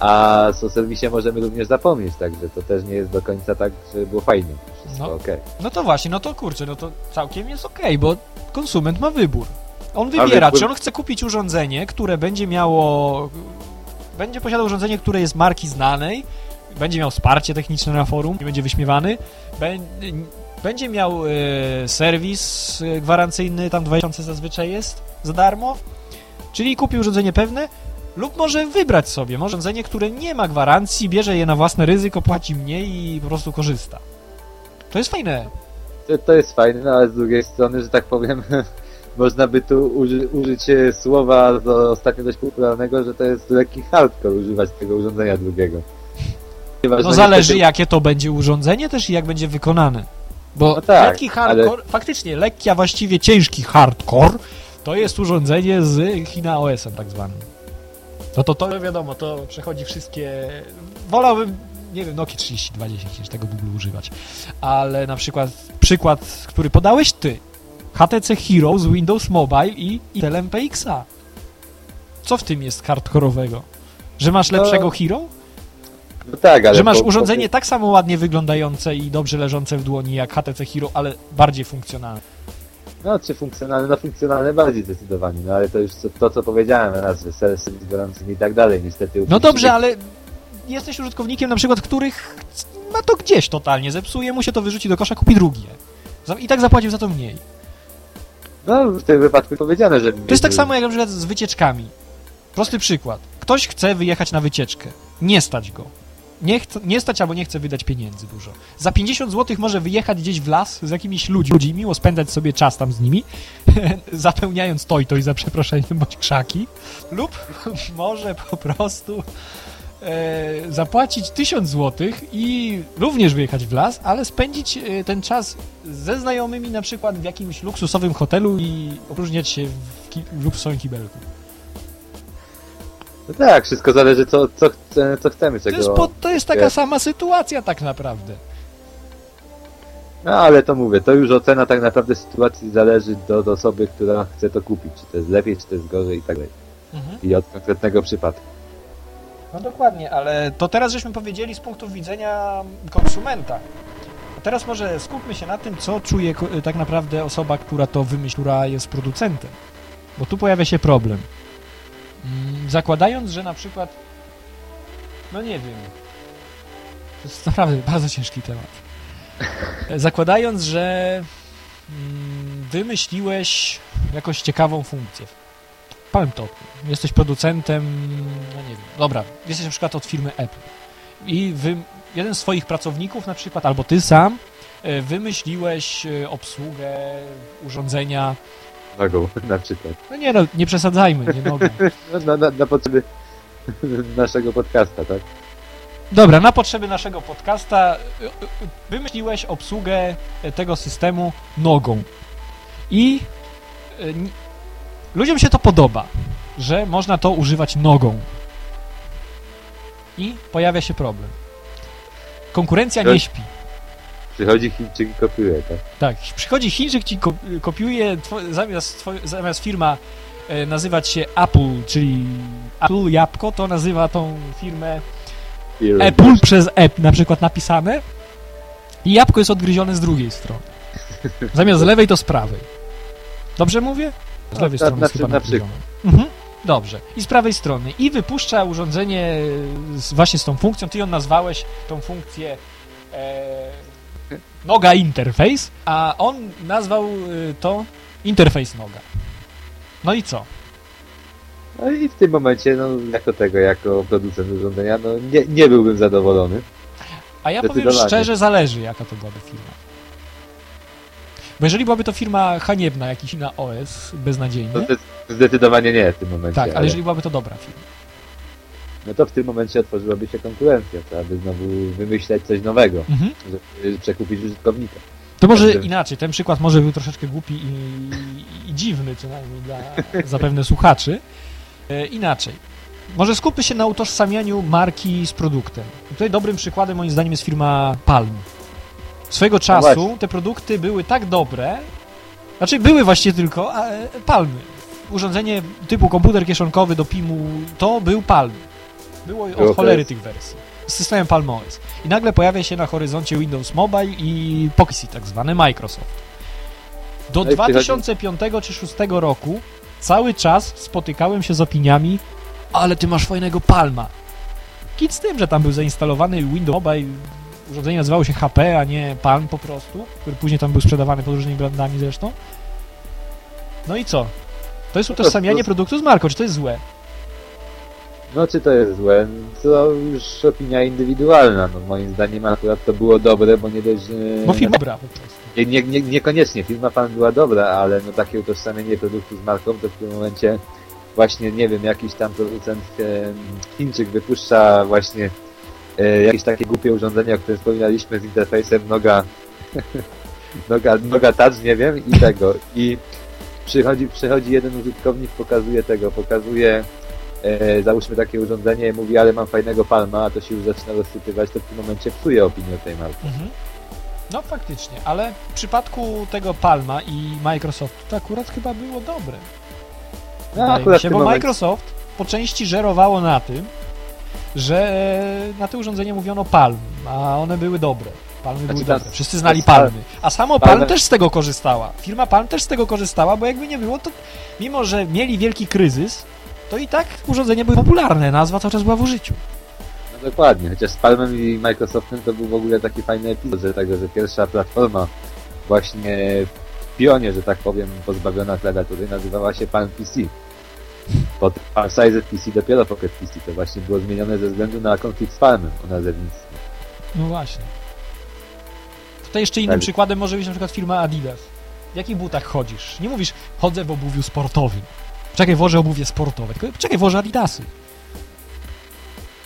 [SPEAKER 2] A o serwisie możemy również zapomnieć, także to też nie jest do końca tak, że było fajnie. Wszystko
[SPEAKER 1] No.
[SPEAKER 2] okej.
[SPEAKER 1] No to właśnie, no to kurczę, no to całkiem jest okej, bo konsument ma wybór. On wybiera,
[SPEAKER 2] wybór-
[SPEAKER 1] czy on chce kupić urządzenie, które będzie miało... Będzie posiadał urządzenie, które jest marki znanej, będzie miał wsparcie techniczne na forum, nie będzie wyśmiewany, bę- będzie miał e, serwis e, gwarancyjny, tam 2000 zazwyczaj jest, za darmo, czyli kupi urządzenie pewne, lub może wybrać sobie może urządzenie, które nie ma gwarancji, bierze je na własne ryzyko, płaci mniej i po prostu korzysta. To jest fajne.
[SPEAKER 2] To, to jest fajne, no ale z drugiej strony, że tak powiem, można by tu uży, użyć e, słowa z ostatnio dość popularnego, że to jest lekki hardcore używać tego urządzenia drugiego. Ponieważ,
[SPEAKER 1] No zależy
[SPEAKER 2] niestety-
[SPEAKER 1] jakie to będzie urządzenie też i jak będzie wykonane. Bo
[SPEAKER 2] No tak,
[SPEAKER 1] lekki hardcore, faktycznie lekki, a właściwie ciężki hardcore To jest urządzenie z China OS-em tak zwanym. No to to wiadomo, to przechodzi wszystkie... Wolałbym, nie wiem, Nokia 3210 niż tego Google używać. Ale na przykład przykład, który podałeś ty. HTC Hero z Windows Mobile i Intel MPX-a. Co w tym jest hardkorowego? Że masz
[SPEAKER 2] No,
[SPEAKER 1] lepszego Hero?
[SPEAKER 2] No tak, ale...
[SPEAKER 1] Że masz
[SPEAKER 2] po- po-
[SPEAKER 1] urządzenie tak samo ładnie wyglądające i dobrze leżące w dłoni jak HTC Hero, ale bardziej funkcjonalne.
[SPEAKER 2] No, czy funkcjonalne? No, funkcjonalne bardziej zdecydowanie, no ale to już to, co powiedziałem na nazwy, serce z i tak dalej, niestety.
[SPEAKER 1] No dobrze, ale jesteś użytkownikiem na przykład, których ma to gdzieś totalnie, zepsuje mu się to, wyrzuci do kosza, kupi drugie. I tak zapłacił za to mniej.
[SPEAKER 2] No, w tym wypadku powiedziane, że...
[SPEAKER 1] To jest tak samo jak na przykład z wycieczkami. Prosty przykład. Ktoś chce wyjechać na wycieczkę. Nie stać go. Nie, chce, nie stać albo nie chce wydać pieniędzy dużo. Za 50 zł może wyjechać gdzieś w las z jakimiś ludźmi, miło spędzać sobie czas tam z nimi, zapełniając toj toj za przeproszeniem bądź krzaki, lub może po prostu e, zapłacić 1000 zł i również wyjechać w las, ale spędzić e, ten czas ze znajomymi na przykład w jakimś luksusowym hotelu i opróżniać się w, ki- w luksusowym kibelku.
[SPEAKER 2] No tak, wszystko zależy co, co, chce, co chcemy,
[SPEAKER 1] To jest, po, to jest taka sama sytuacja tak naprawdę.
[SPEAKER 2] No ale to mówię, to już ocena tak naprawdę sytuacji zależy do, od osoby, która chce to kupić. Czy to jest lepiej, czy to jest gorzej i tak dalej. I od konkretnego przypadku.
[SPEAKER 1] No dokładnie, ale to teraz żeśmy powiedzieli z punktu widzenia konsumenta. A teraz może skupmy się na tym, co czuje tak naprawdę osoba, która to wymyśli, która jest producentem. Bo tu pojawia się problem. Zakładając, że na przykład, no nie wiem, to jest naprawdę bardzo ciężki temat. Zakładając, że mm, wymyśliłeś jakąś ciekawą funkcję. Powiem to. Jesteś producentem, no nie wiem, dobra, jesteś na przykład od firmy Apple i wy, jeden z swoich pracowników na przykład, albo ty sam, e, wymyśliłeś e, obsługę urządzenia,
[SPEAKER 2] Nogą na przykład.
[SPEAKER 1] no nie no, nie przesadzajmy, nie mogę.
[SPEAKER 2] No, na, na, na potrzeby naszego podcasta, tak?
[SPEAKER 1] Dobra, na potrzeby naszego podcasta wymyśliłeś obsługę tego systemu nogą. I ni- ludziom się to podoba, że można to używać nogą. I pojawia się problem. Konkurencja nie śpi.
[SPEAKER 2] Przychodzi Chińczyk i kopiuje, tak?
[SPEAKER 1] Tak, przychodzi Chińczyk, ci ko kopiuje, two, zamiast, two, zamiast firma e, nazywać się Apple, czyli Apple Jabłko, to nazywa tą firmę
[SPEAKER 2] I
[SPEAKER 1] Apple przez ep na przykład napisane i jabłko jest odgryzione z drugiej strony. Zamiast z lewej to z prawej. Dobrze mówię? Z
[SPEAKER 2] No,
[SPEAKER 1] lewej
[SPEAKER 2] na-
[SPEAKER 1] strony
[SPEAKER 2] na
[SPEAKER 1] jest
[SPEAKER 2] przy- na
[SPEAKER 1] nadgryzione. Mhm. Dobrze. I z prawej strony. I wypuszcza urządzenie z, właśnie z tą funkcją. Ty ją nazwałeś, tą funkcję e, noga interface, a on nazwał y, to interfejs noga. No i co?
[SPEAKER 2] No i w tym momencie, no jako tego, jako producent urządzenia, no nie, nie byłbym zadowolony.
[SPEAKER 1] A ja powiem szczerze, zależy jaka to byłaby firma. Bo jeżeli byłaby to firma haniebna, jakiś na OS, beznadziejny,
[SPEAKER 2] No, zde- zdecydowanie nie w tym momencie.
[SPEAKER 1] tak, ale jeżeli byłaby to dobra firma.
[SPEAKER 2] No to w tym momencie otworzyłaby się konkurencja. Trzeba by znowu wymyśleć coś nowego,
[SPEAKER 1] Mhm.
[SPEAKER 2] żeby przekupić użytkownika.
[SPEAKER 1] To może inaczej, ten przykład może był troszeczkę głupi i, i, i dziwny, co najmniej dla zapewne słuchaczy. E, inaczej. Może skupmy się na utożsamianiu marki z produktem. I tutaj dobrym przykładem moim zdaniem jest firma Palm. Swojego czasu
[SPEAKER 2] właśnie.
[SPEAKER 1] te produkty były tak dobre, znaczy były właściwie tylko a, e, Palmy. Urządzenie typu komputer kieszonkowy do PIM-u to był Palm. Było od cholery tych wersji. Z systemem Palm OS. I nagle pojawia się na horyzoncie Windows Mobile i Poxy tak zwany Microsoft. Do
[SPEAKER 2] No i przychodzi-
[SPEAKER 1] 2005 czy 2006 roku cały czas spotykałem się z opiniami ale ty masz fajnego Palma. Kit z tym, że tam był zainstalowany Windows Mobile, urządzenie nazywało się HP, a nie Palm po prostu, który później tam był sprzedawany pod różnymi brandami zresztą. No i co? To jest
[SPEAKER 2] No to-
[SPEAKER 1] utożsamianie
[SPEAKER 2] to-
[SPEAKER 1] produktu z marką, czy to jest złe?
[SPEAKER 2] No czy to jest złe? To już opinia indywidualna. No moim zdaniem akurat to było dobre, bo nie dość.
[SPEAKER 1] Bo firma dobra po prostu.
[SPEAKER 2] Nie, nie, nie, niekoniecznie. Firma pan była dobra, ale no takie utożsamienie produktu z marką to w tym momencie właśnie, nie wiem, jakiś tam producent e, Chińczyk wypuszcza właśnie e, jakieś takie głupie urządzenie, o którym wspominaliśmy z interfejsem noga noga, noga touch, nie wiem, i tego. I przychodzi, przychodzi jeden użytkownik, pokazuje tego, pokazuje e, załóżmy takie urządzenie, mówi, ale mam fajnego palma, a to się już zaczyna rozsypywać, to w tym momencie psuje opinię o tej marce.
[SPEAKER 1] Mhm. No faktycznie, ale w przypadku tego Palma i Microsoftu to akurat chyba było dobre.
[SPEAKER 2] No, akurat
[SPEAKER 1] się, bo
[SPEAKER 2] momencie-
[SPEAKER 1] Microsoft po części żerowało na tym, że na te urządzenia mówiono Palm, a one były dobre. Palmy były
[SPEAKER 2] tam-
[SPEAKER 1] dobre. Wszyscy znali Palmy. A samo Palm też z tego korzystała. Firma Palm też z tego korzystała, bo jakby nie było, to mimo, że mieli wielki kryzys, to i tak urządzenia były popularne. Nazwa cały czas była w użyciu.
[SPEAKER 2] No dokładnie, chociaż z Palmem i Microsoftem to był w ogóle taki fajny epizod, że tego, że pierwsza platforma właśnie w pionie, że tak powiem, pozbawiona klawiatury, nazywała się Palm PC. Pod Palm Size PC dopiero Pocket PC, to właśnie było zmienione ze względu na konflikt z Palmem o nazewnictwie.
[SPEAKER 1] No właśnie. Tutaj jeszcze innym
[SPEAKER 2] Tak.
[SPEAKER 1] przykładem może być na przykład firma Adidas. W jakich butach chodzisz? Nie mówisz, chodzę w obuwiu sportowym. Czekaj, włożę obuwie sportowe. Tylko czekaj, włożę Adidasy.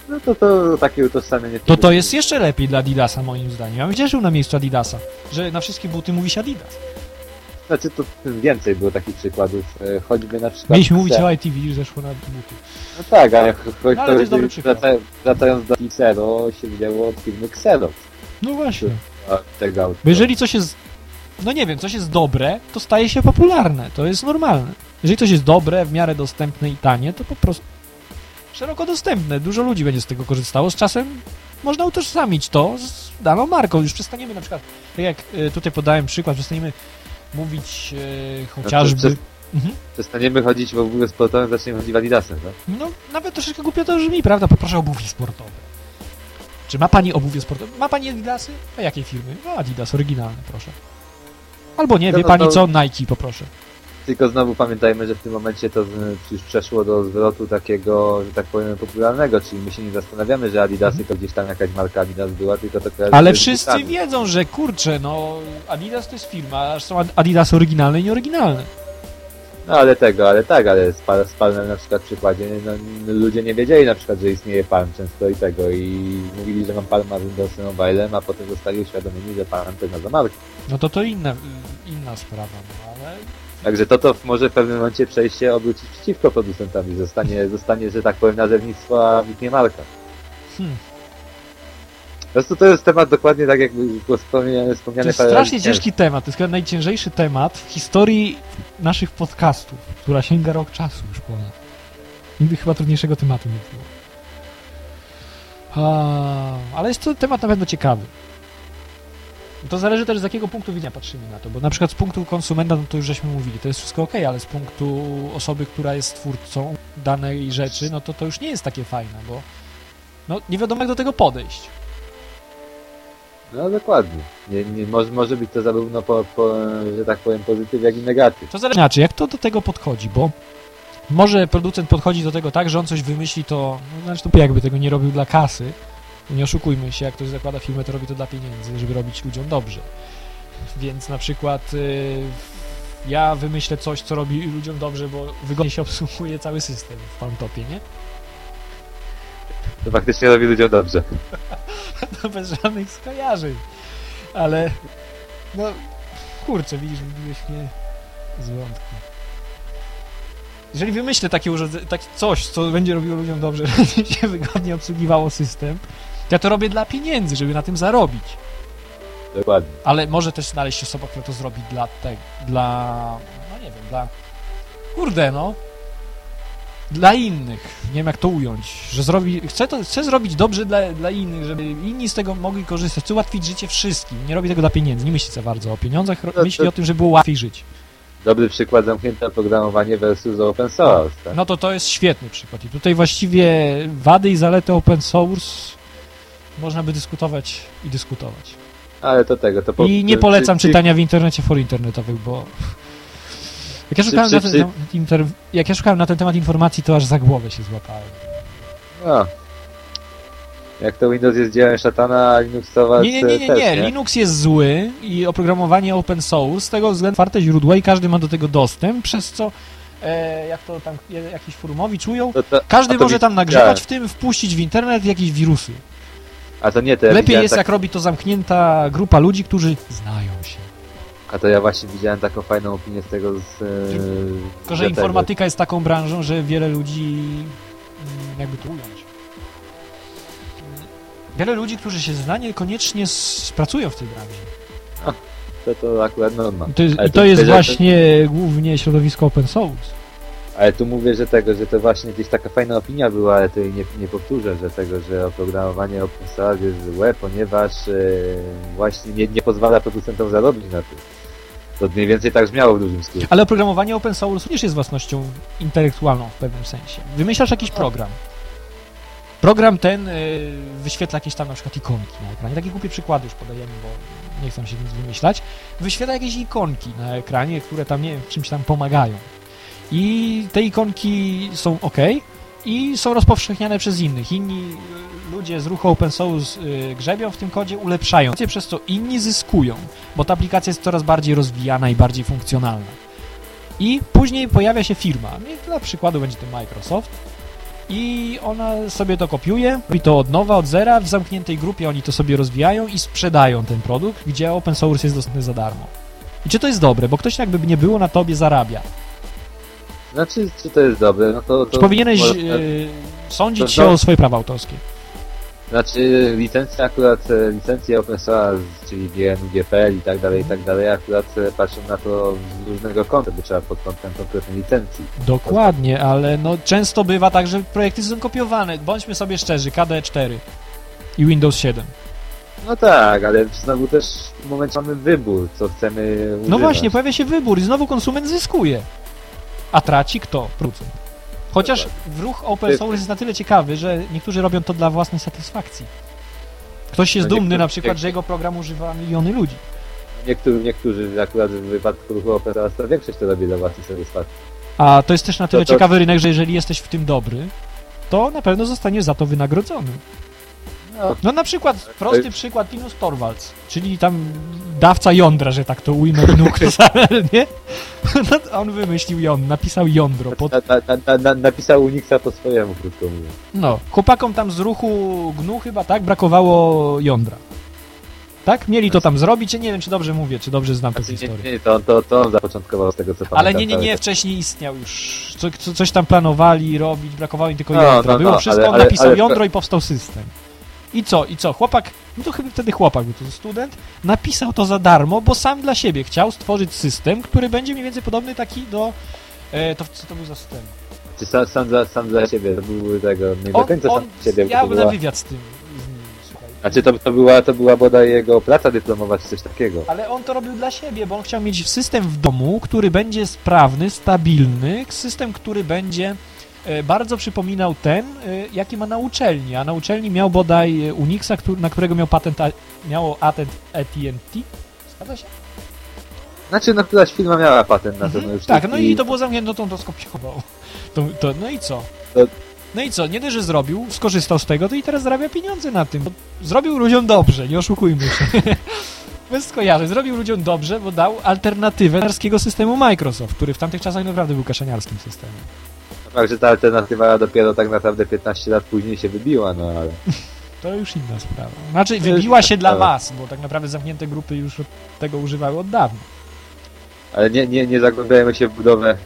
[SPEAKER 2] No to to takie utożsamienie.
[SPEAKER 1] To to jest jeszcze lepiej dla Adidasa moim zdaniem. Ja bym cieszył na miejscu Adidasa, że na wszystkie buty mówi się Adidas.
[SPEAKER 2] Znaczy to więcej było takich przykładów, e, choćby na przykład...
[SPEAKER 1] Mieliśmy mówić o ITV, już zeszło na buty.
[SPEAKER 2] No tak, ale, cho- cho-
[SPEAKER 1] No, to jest dobry przykład.
[SPEAKER 2] wraca, wracając do Xero, się wzięło od firmy Xerox.
[SPEAKER 1] No właśnie.
[SPEAKER 2] Tego auta.
[SPEAKER 1] Bo jeżeli coś jest, no nie wiem, coś jest dobre, to staje się popularne. To jest normalne. Jeżeli coś jest dobre, w miarę dostępne i tanie, to po prostu szeroko dostępne. Dużo ludzi będzie z tego korzystało. Z czasem można utożsamić to z daną marką. Już przestaniemy na przykład, tak jak e, tutaj podałem przykład, przestaniemy mówić e, chociażby...
[SPEAKER 2] przez-
[SPEAKER 1] Mhm.
[SPEAKER 2] Przestaniemy chodzić w obuwiu sportowym, zaczniemy chodzić w Adidasem, tak?
[SPEAKER 1] No, nawet troszeczkę głupio to brzmi, prawda? Poproszę o obuwie sportowe. Czy ma pani obuwie sportowe? Ma pani Adidasy? A jakiej firmy? No Adidas, oryginalne, proszę. Albo nie, wie pani co? Nike, poproszę.
[SPEAKER 2] Tylko znowu pamiętajmy, że w tym momencie to już przeszło do zwrotu takiego, że tak powiem, popularnego, czyli my się nie zastanawiamy, że Adidasy to gdzieś tam jakaś marka Adidas była, tylko to
[SPEAKER 1] Ale wszyscy
[SPEAKER 2] butami.
[SPEAKER 1] wiedzą, że kurczę, no Adidas to jest firma, a są Ad- Adidas oryginalne i nieoryginalne.
[SPEAKER 2] No ale tego, ale tak, ale z, Pal- z Palmem na przykład przykładzie, no, ludzie nie wiedzieli na przykład, że istnieje Palm często i tego i mówili, że mam Palma Windows Mobile, a potem zostali uświadomieni, że Palm to nazwa marki.
[SPEAKER 1] No to to inna, inna sprawa, no ale...
[SPEAKER 2] Także to to może w pewnym momencie przejść się obrócić przeciwko producentowi. Zostanie, zostanie, że tak powiem, nazewnictwo, a nie marka.
[SPEAKER 1] Hmm.
[SPEAKER 2] Prostu to jest temat dokładnie tak, jakby było wspomniane,
[SPEAKER 1] To jest strasznie ciężki temat, to jest chyba najciężejszy temat w historii naszych podcastów, która sięga rok czasu już ponad. Nigdy chyba trudniejszego tematu nie było. A, ale jest to temat na pewno ciekawy. To zależy też z jakiego punktu widzenia patrzymy na to, bo na przykład z punktu konsumenta, no to już żeśmy mówili, to jest wszystko ok, ale z punktu osoby, która jest twórcą danej rzeczy, no to to już nie jest takie fajne, bo no nie wiadomo jak do tego podejść.
[SPEAKER 2] No dokładnie. Nie, nie, może, może być to zarówno po, po, że tak powiem, pozytyw, jak i negatyw.
[SPEAKER 1] To zależy inaczej, jak to do tego podchodzi, bo może producent podchodzi do tego tak, że on coś wymyśli, to no, zresztą jakby tego nie robił dla kasy. Nie oszukujmy się, jak ktoś zakłada firmę, to robi to dla pieniędzy, żeby robić ludziom dobrze. Więc na przykład y, ja wymyślę coś, co robi ludziom dobrze, bo wygodnie się obsługuje cały system w Palmtopie, nie?
[SPEAKER 2] To faktycznie robi ludziom dobrze.
[SPEAKER 1] To bez żadnych skojarzeń. Ale no kurczę, widzisz, wybiłeś mnie z wątku. Jeżeli wymyślę takie urządzenie, tak coś, co będzie robiło ludziom dobrze, żeby się wygodnie obsługiwało system, to ja to robię dla pieniędzy, żeby na tym zarobić.
[SPEAKER 2] Dokładnie.
[SPEAKER 1] Ale może też znaleźć się osoba, która to zrobi dla tego, dla, no nie wiem, dla, kurde no, dla innych, nie wiem jak to ująć, że zrobi, chce, to, chce zrobić dobrze dla, dla innych, żeby inni z tego mogli korzystać, chce ułatwić życie wszystkim, nie robi tego dla pieniędzy, nie myśli za bardzo o pieniądzach,
[SPEAKER 2] to-
[SPEAKER 1] myśli o tym, żeby było łatwiej żyć.
[SPEAKER 2] Dobry przykład zamknięte oprogramowanie versus open source. Tak?
[SPEAKER 1] No to to jest świetny przykład i tutaj właściwie wady i zalety open source można by dyskutować i dyskutować.
[SPEAKER 2] Ale to tego, to po,
[SPEAKER 1] I nie polecam czytania w internecie for internetowych, bo jak ja, szukałem na ten inter... jak ja szukałem na ten temat informacji, to aż za głowę się złapałem.
[SPEAKER 2] No. Jak to Windows jest dziełem szatana, a Linuxowa
[SPEAKER 1] Nie, nie, nie, nie,
[SPEAKER 2] też,
[SPEAKER 1] nie. Linux jest zły i oprogramowanie open source z tego względu otwarte źródła i każdy ma do tego dostęp, przez co e, jak to tam jakiś forumowi czują,
[SPEAKER 2] To, to,
[SPEAKER 1] każdy
[SPEAKER 2] a
[SPEAKER 1] może tam nagrzewać,
[SPEAKER 2] tak.
[SPEAKER 1] w tym wpuścić w internet jakieś wirusy.
[SPEAKER 2] A to nie, ja
[SPEAKER 1] Lepiej jest,
[SPEAKER 2] tak,
[SPEAKER 1] jak robi to zamknięta grupa ludzi, którzy znają się.
[SPEAKER 2] A to ja właśnie widziałem taką fajną opinię z tego z... e,
[SPEAKER 1] Tylko, że informatyka jest taką branżą, że wiele ludzi, mm, jakby to ująć, wiele ludzi, którzy się zna, niekoniecznie pracują w tej branży.
[SPEAKER 2] To, to akurat norma.
[SPEAKER 1] I to jest, i to jest właśnie głównie środowisko open source.
[SPEAKER 2] Ale tu mówię, że tego, że to właśnie gdzieś taka fajna opinia była, ale to jej nie, nie powtórzę, że tego, że oprogramowanie open source jest złe, ponieważ e, właśnie nie, nie pozwala producentom zarobić na tym. To mniej więcej tak brzmiało w dużym skrócie.
[SPEAKER 1] Ale oprogramowanie open source również jest własnością intelektualną w pewnym sensie. Wymyślasz jakiś program. Program ten y, wyświetla jakieś tam na przykład ikonki na ekranie. Takie głupie przykłady już podajemy, bo nie chcę się nic wymyślać. Wyświetla jakieś ikonki na ekranie, które tam, nie wiem, w czymś tam pomagają. I te ikonki są ok i są rozpowszechniane przez innych. Inni ludzie z ruchu open source y, grzebią w tym kodzie, ulepszają, przez co inni zyskują, bo ta aplikacja jest coraz bardziej rozwijana i bardziej funkcjonalna. I później pojawia się firma. Niech Dla przykładu będzie to Microsoft. I ona sobie to kopiuje, robi to od nowa, od zera, w zamkniętej grupie oni to sobie rozwijają i sprzedają ten produkt, gdzie open source jest dostępny za darmo. I czy to jest dobre, bo ktoś jakby nie było na tobie zarabia.
[SPEAKER 2] Znaczy, czy to jest dobre, no to...
[SPEAKER 1] Czy
[SPEAKER 2] to
[SPEAKER 1] powinieneś
[SPEAKER 2] może-
[SPEAKER 1] e, sądzić
[SPEAKER 2] to-
[SPEAKER 1] się
[SPEAKER 2] to-
[SPEAKER 1] o swoje prawa autorskie?
[SPEAKER 2] Znaczy, licencje akurat, e, licencje open source, czyli GNU, GPL i tak dalej, i tak dalej, akurat e, patrzą na to z różnego kąta, bo trzeba pod kątem konkretnej licencji.
[SPEAKER 1] Dokładnie, ale no często bywa tak, że projekty są kopiowane. Bądźmy sobie szczerzy, KDE4 i Windows 7.
[SPEAKER 2] No tak, ale znowu też w momencie mamy wybór, co chcemy używać.
[SPEAKER 1] No właśnie, pojawia się wybór i znowu konsument zyskuje. A traci kto? Producent. Chociaż w ruch open source jest na tyle ciekawy, że niektórzy robią to dla własnej satysfakcji. Ktoś jest
[SPEAKER 2] No
[SPEAKER 1] dumny na przykład, że jego program używa miliony ludzi.
[SPEAKER 2] Niektórzy, niektórzy akurat w wypadku ruchu open source to większość to robi dla własnej satysfakcji.
[SPEAKER 1] A to jest też na tyle
[SPEAKER 2] to-
[SPEAKER 1] ciekawy rynek, że jeżeli jesteś w tym dobry, to na pewno zostaniesz za to wynagrodzony.
[SPEAKER 2] No,
[SPEAKER 1] No na przykład, prosty przykład Linus Torvalds, czyli tam dawca jądra, że tak to ujmę Linuxa, nie? No, to on wymyślił jądro, napisał jądro. Pod...
[SPEAKER 2] na, na, na, na, napisał Unixa po swojemu, krótko mówiąc.
[SPEAKER 1] No, chłopakom tam z ruchu GNU chyba, tak, brakowało jądra. Tak? Mieli to tam zrobić, ja nie wiem, czy dobrze mówię, czy dobrze znam tę
[SPEAKER 2] Znaczy, nie,
[SPEAKER 1] historię.
[SPEAKER 2] nie, to, to, to on zapoczątkował z tego, co pamiętam.
[SPEAKER 1] Ale nie, nie, nie, wcześniej istniał już. Co, co, coś tam planowali robić, brakowało im tylko
[SPEAKER 2] No,
[SPEAKER 1] jądra.
[SPEAKER 2] no,
[SPEAKER 1] Było
[SPEAKER 2] no,
[SPEAKER 1] wszystko,
[SPEAKER 2] ale-
[SPEAKER 1] on napisał
[SPEAKER 2] ale-
[SPEAKER 1] jądro i powstał system. I co, i co? Chłopak, no to chyba wtedy chłopak był to student, napisał to za darmo, bo sam dla siebie chciał stworzyć system, który będzie mniej więcej podobny taki do... E, to co to był za system?
[SPEAKER 2] Czy sam, sam, za, sam dla siebie, to był tego, nie do
[SPEAKER 1] On,
[SPEAKER 2] końca
[SPEAKER 1] on,
[SPEAKER 2] sam dla siebie, bo
[SPEAKER 1] ja
[SPEAKER 2] to
[SPEAKER 1] na wywiad z tym, słuchaj.
[SPEAKER 2] Znaczy to, to, była, to była bodaj jego praca dyplomowa, czy coś takiego.
[SPEAKER 1] Ale on to robił dla siebie, bo on chciał mieć system w domu, który będzie sprawny, stabilny, system, który będzie bardzo przypominał ten, e, jaki ma na uczelni, a na uczelni miał bodaj e, Unixa, na którego miał patent, a, miało patent AT&T. Zgadza się?
[SPEAKER 2] Znaczy, no któraś firma miała patent na to,
[SPEAKER 1] Mhm.
[SPEAKER 2] no już
[SPEAKER 1] Tak, no i to było zamknięte, on to skopiował. To, to, no i co?
[SPEAKER 2] To-
[SPEAKER 1] No i co? Nie dość, że zrobił, skorzystał z tego, to i teraz zarabia pieniądze na tym. Zrobił ludziom dobrze, nie oszukujmy się. Bez skojarzeń. Zrobił ludziom dobrze, bo dał alternatywę narskiego systemu Microsoft, który w tamtych czasach naprawdę był kaszaniarskim systemem.
[SPEAKER 2] Fakt, że ta alternatywa dopiero tak naprawdę 15 lat później się wybiła, no ale...
[SPEAKER 1] To już inna sprawa. Znaczy, wybiła się dla
[SPEAKER 2] sprawa.
[SPEAKER 1] was, bo tak naprawdę zamknięte grupy już tego używały od dawna.
[SPEAKER 2] Ale nie, nie, nie zagłębiajmy się w budowę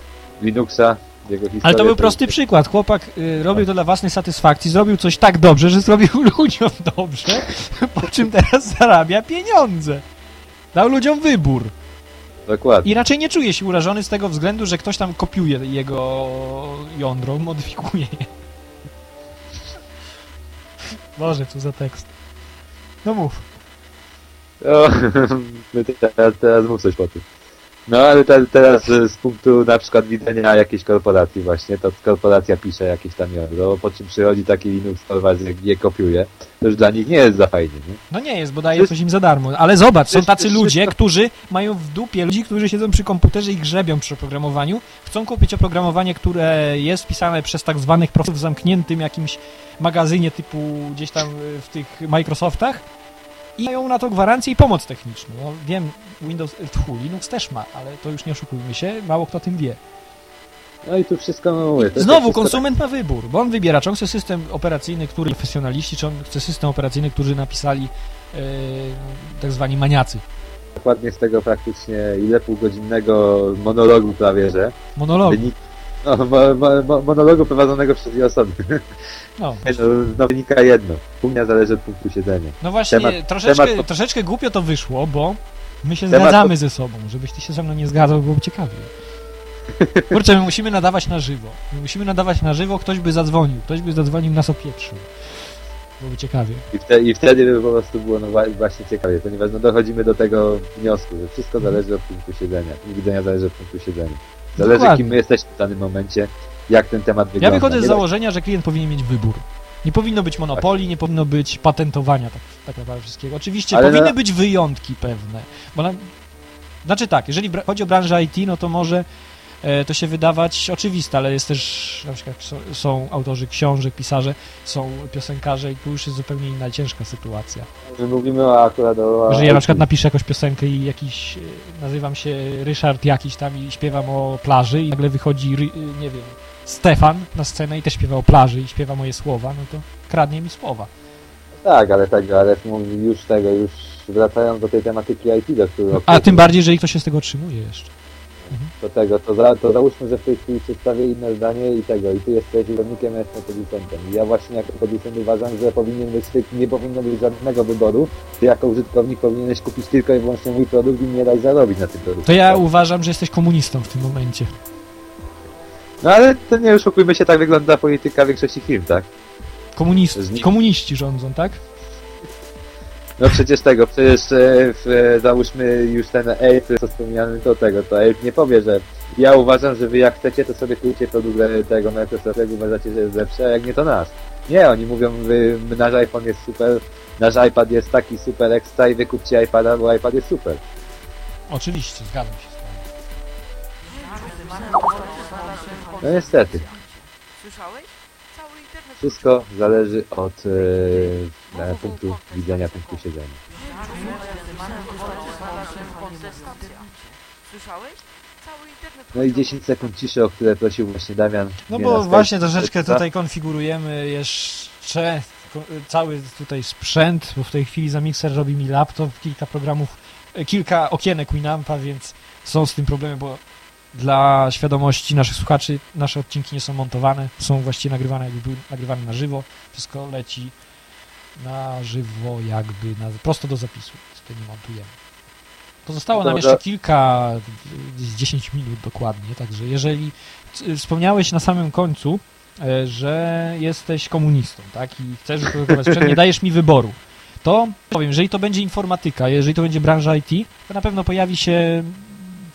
[SPEAKER 2] Linuxa, jego.
[SPEAKER 1] Ale to był prosty przykład. Chłopak y, robił to dla własnej satysfakcji, zrobił coś tak dobrze, że zrobił ludziom dobrze, po czym teraz zarabia pieniądze. Dał ludziom wybór.
[SPEAKER 2] Dokładnie.
[SPEAKER 1] I raczej nie czuje się urażony z tego względu, że ktoś tam kopiuje jego jądro, modyfikuje je. Boże, co za tekst. No mów.
[SPEAKER 2] No teraz, teraz mów coś po tym. No ale te, teraz e, z punktu na przykład widzenia jakiejś korporacji właśnie, to korporacja pisze jakieś tam jądro, po czym przychodzi taki Linux, Torvalds je, je kopiuje, to już dla nich nie jest za fajnie, nie?
[SPEAKER 1] No nie jest, bo daje coś im za darmo. Ale zobacz, są tacy ludzie, którzy mają w dupie ludzi, którzy siedzą przy komputerze i grzebią przy oprogramowaniu, chcą kupić oprogramowanie, które jest pisane przez tak zwanych profów w zamkniętym jakimś magazynie typu gdzieś tam y, w tych Microsoftach i mają na to gwarancję i pomoc techniczną. No, wiem, Windows, tfu, Linux też ma, ale to już nie oszukujmy się, mało kto tym wie.
[SPEAKER 2] No i tu wszystko, no mówię, to
[SPEAKER 1] Znowu
[SPEAKER 2] wszystko
[SPEAKER 1] konsument ma wybór, bo on wybiera, czy on chce system operacyjny, który profesjonaliści, czy on chce system operacyjny, który napisali e, tak zwani maniacy.
[SPEAKER 2] dokładnie z tego praktycznie ile półgodzinnego monologu prawie, że
[SPEAKER 1] Monolog.
[SPEAKER 2] wynik, no, mo, mo, mo, monologu prowadzonego przez dwie osoby.
[SPEAKER 1] No.
[SPEAKER 2] No, no wynika jedno. U mnie zależy od punktu siedzenia.
[SPEAKER 1] No właśnie,
[SPEAKER 2] Temat-
[SPEAKER 1] troszeczkę,
[SPEAKER 2] temat-
[SPEAKER 1] troszeczkę głupio to wyszło, bo my się
[SPEAKER 2] Temat-
[SPEAKER 1] zgadzamy ze sobą. Żebyś ty się ze mną nie zgadzał, byłoby ciekawiej. Kurczę, my musimy nadawać na żywo. My musimy nadawać na żywo, ktoś by zadzwonił, ktoś by zadzwonił, nas opieprzył. Byłoby ciekawie.
[SPEAKER 2] I, wte, I wtedy by po prostu było no, właśnie ciekawie, ponieważ no, dochodzimy do tego wniosku, że wszystko zależy od punktu siedzenia. Punkt widzenia zależy od punktu siedzenia. Zależy
[SPEAKER 1] Dokładnie.
[SPEAKER 2] kim my jesteśmy w danym momencie, jak ten temat
[SPEAKER 1] Ja
[SPEAKER 2] wygląda.
[SPEAKER 1] wychodzę z założenia, że klient powinien mieć wybór. Nie powinno być monopolii, nie powinno być patentowania tak, tak naprawdę wszystkiego. Oczywiście
[SPEAKER 2] Ale
[SPEAKER 1] powinny
[SPEAKER 2] na-
[SPEAKER 1] być wyjątki pewne. Bo na... Znaczy tak, jeżeli chodzi o branżę IT, no to może to się wydawać oczywiste, ale jest też, na przykład są, są autorzy książek, pisarze, są piosenkarze i tu już jest zupełnie inna, ciężka sytuacja.
[SPEAKER 2] My mówimy o, akurat o...
[SPEAKER 1] Jeżeli ja na przykład napiszę jakąś piosenkę i jakiś, e, nazywam się Ryszard jakiś tam i śpiewam o plaży i nagle wychodzi, e, nie wiem, Stefan na scenę i też śpiewa o plaży i śpiewa moje słowa, no to kradnie mi słowa.
[SPEAKER 2] Tak, ale tego, ale mówi już tego, już wracając do tej tematyki IT, do którego...
[SPEAKER 1] A tym bardziej, jeżeli ktoś się z tego otrzymuje jeszcze.
[SPEAKER 2] Do tego, to, za, to załóżmy, że w tej chwili przedstawię inne zdanie i tego, i ty jesteś użytkownikiem, ja jestem producentem. I ja właśnie jako producent uważam, że powinien być, nie powinno być żadnego wyboru. Ty jako użytkownik powinieneś kupić tylko i wyłącznie mój produkt i nie dać zarobić na tym produkcie.
[SPEAKER 1] To ja uważam, że jesteś komunistą w tym momencie.
[SPEAKER 2] No ale to nie oszukujmy się, tak wygląda polityka większości firm, tak?
[SPEAKER 1] Komunist, komuniści rządzą, tak?
[SPEAKER 2] No przecież tego, przecież e, w, e, załóżmy już ten Ape, co wspomniany do tego, to Ape nie powie, że ja uważam, że wy jak chcecie, to sobie kupcie produkt tego Microsoftu, jak uważacie, że jest lepszy, a jak nie, to nasz. Nie, oni mówią, wy, nasz iPhone jest super, nasz iPad jest taki super ekstra i wy kupcie iPada, bo iPad jest super.
[SPEAKER 1] Oczywiście, zgadzam się z tobą.
[SPEAKER 2] No niestety,
[SPEAKER 3] Słyszałeś?
[SPEAKER 2] Wszystko zależy od e, punktu widzenia, punktu siedzenia.
[SPEAKER 3] Słyszałeś?
[SPEAKER 2] No i 10 sekund ciszy, o które prosił właśnie Damian.
[SPEAKER 1] No bo właśnie troszeczkę tutaj konfigurujemy jeszcze cały tutaj sprzęt, bo w tej chwili za mikser robi mi laptop, kilka programów, e, kilka okienek Winampa, więc są z tym problemy, bo dla świadomości naszych słuchaczy nasze odcinki nie są montowane, są właściwie nagrywane jakby były nagrywane na żywo, wszystko leci na żywo jakby na, prosto do zapisu, to nie montujemy. Pozostało nam jeszcze kilka, z 10 minut dokładnie, także jeżeli wspomniałeś na samym końcu, e, że jesteś komunistą, tak, i chcesz wyprodukować sprzęt, nie dajesz mi wyboru, to powiem, jeżeli to będzie informatyka, jeżeli to będzie branża IT, to na pewno pojawi się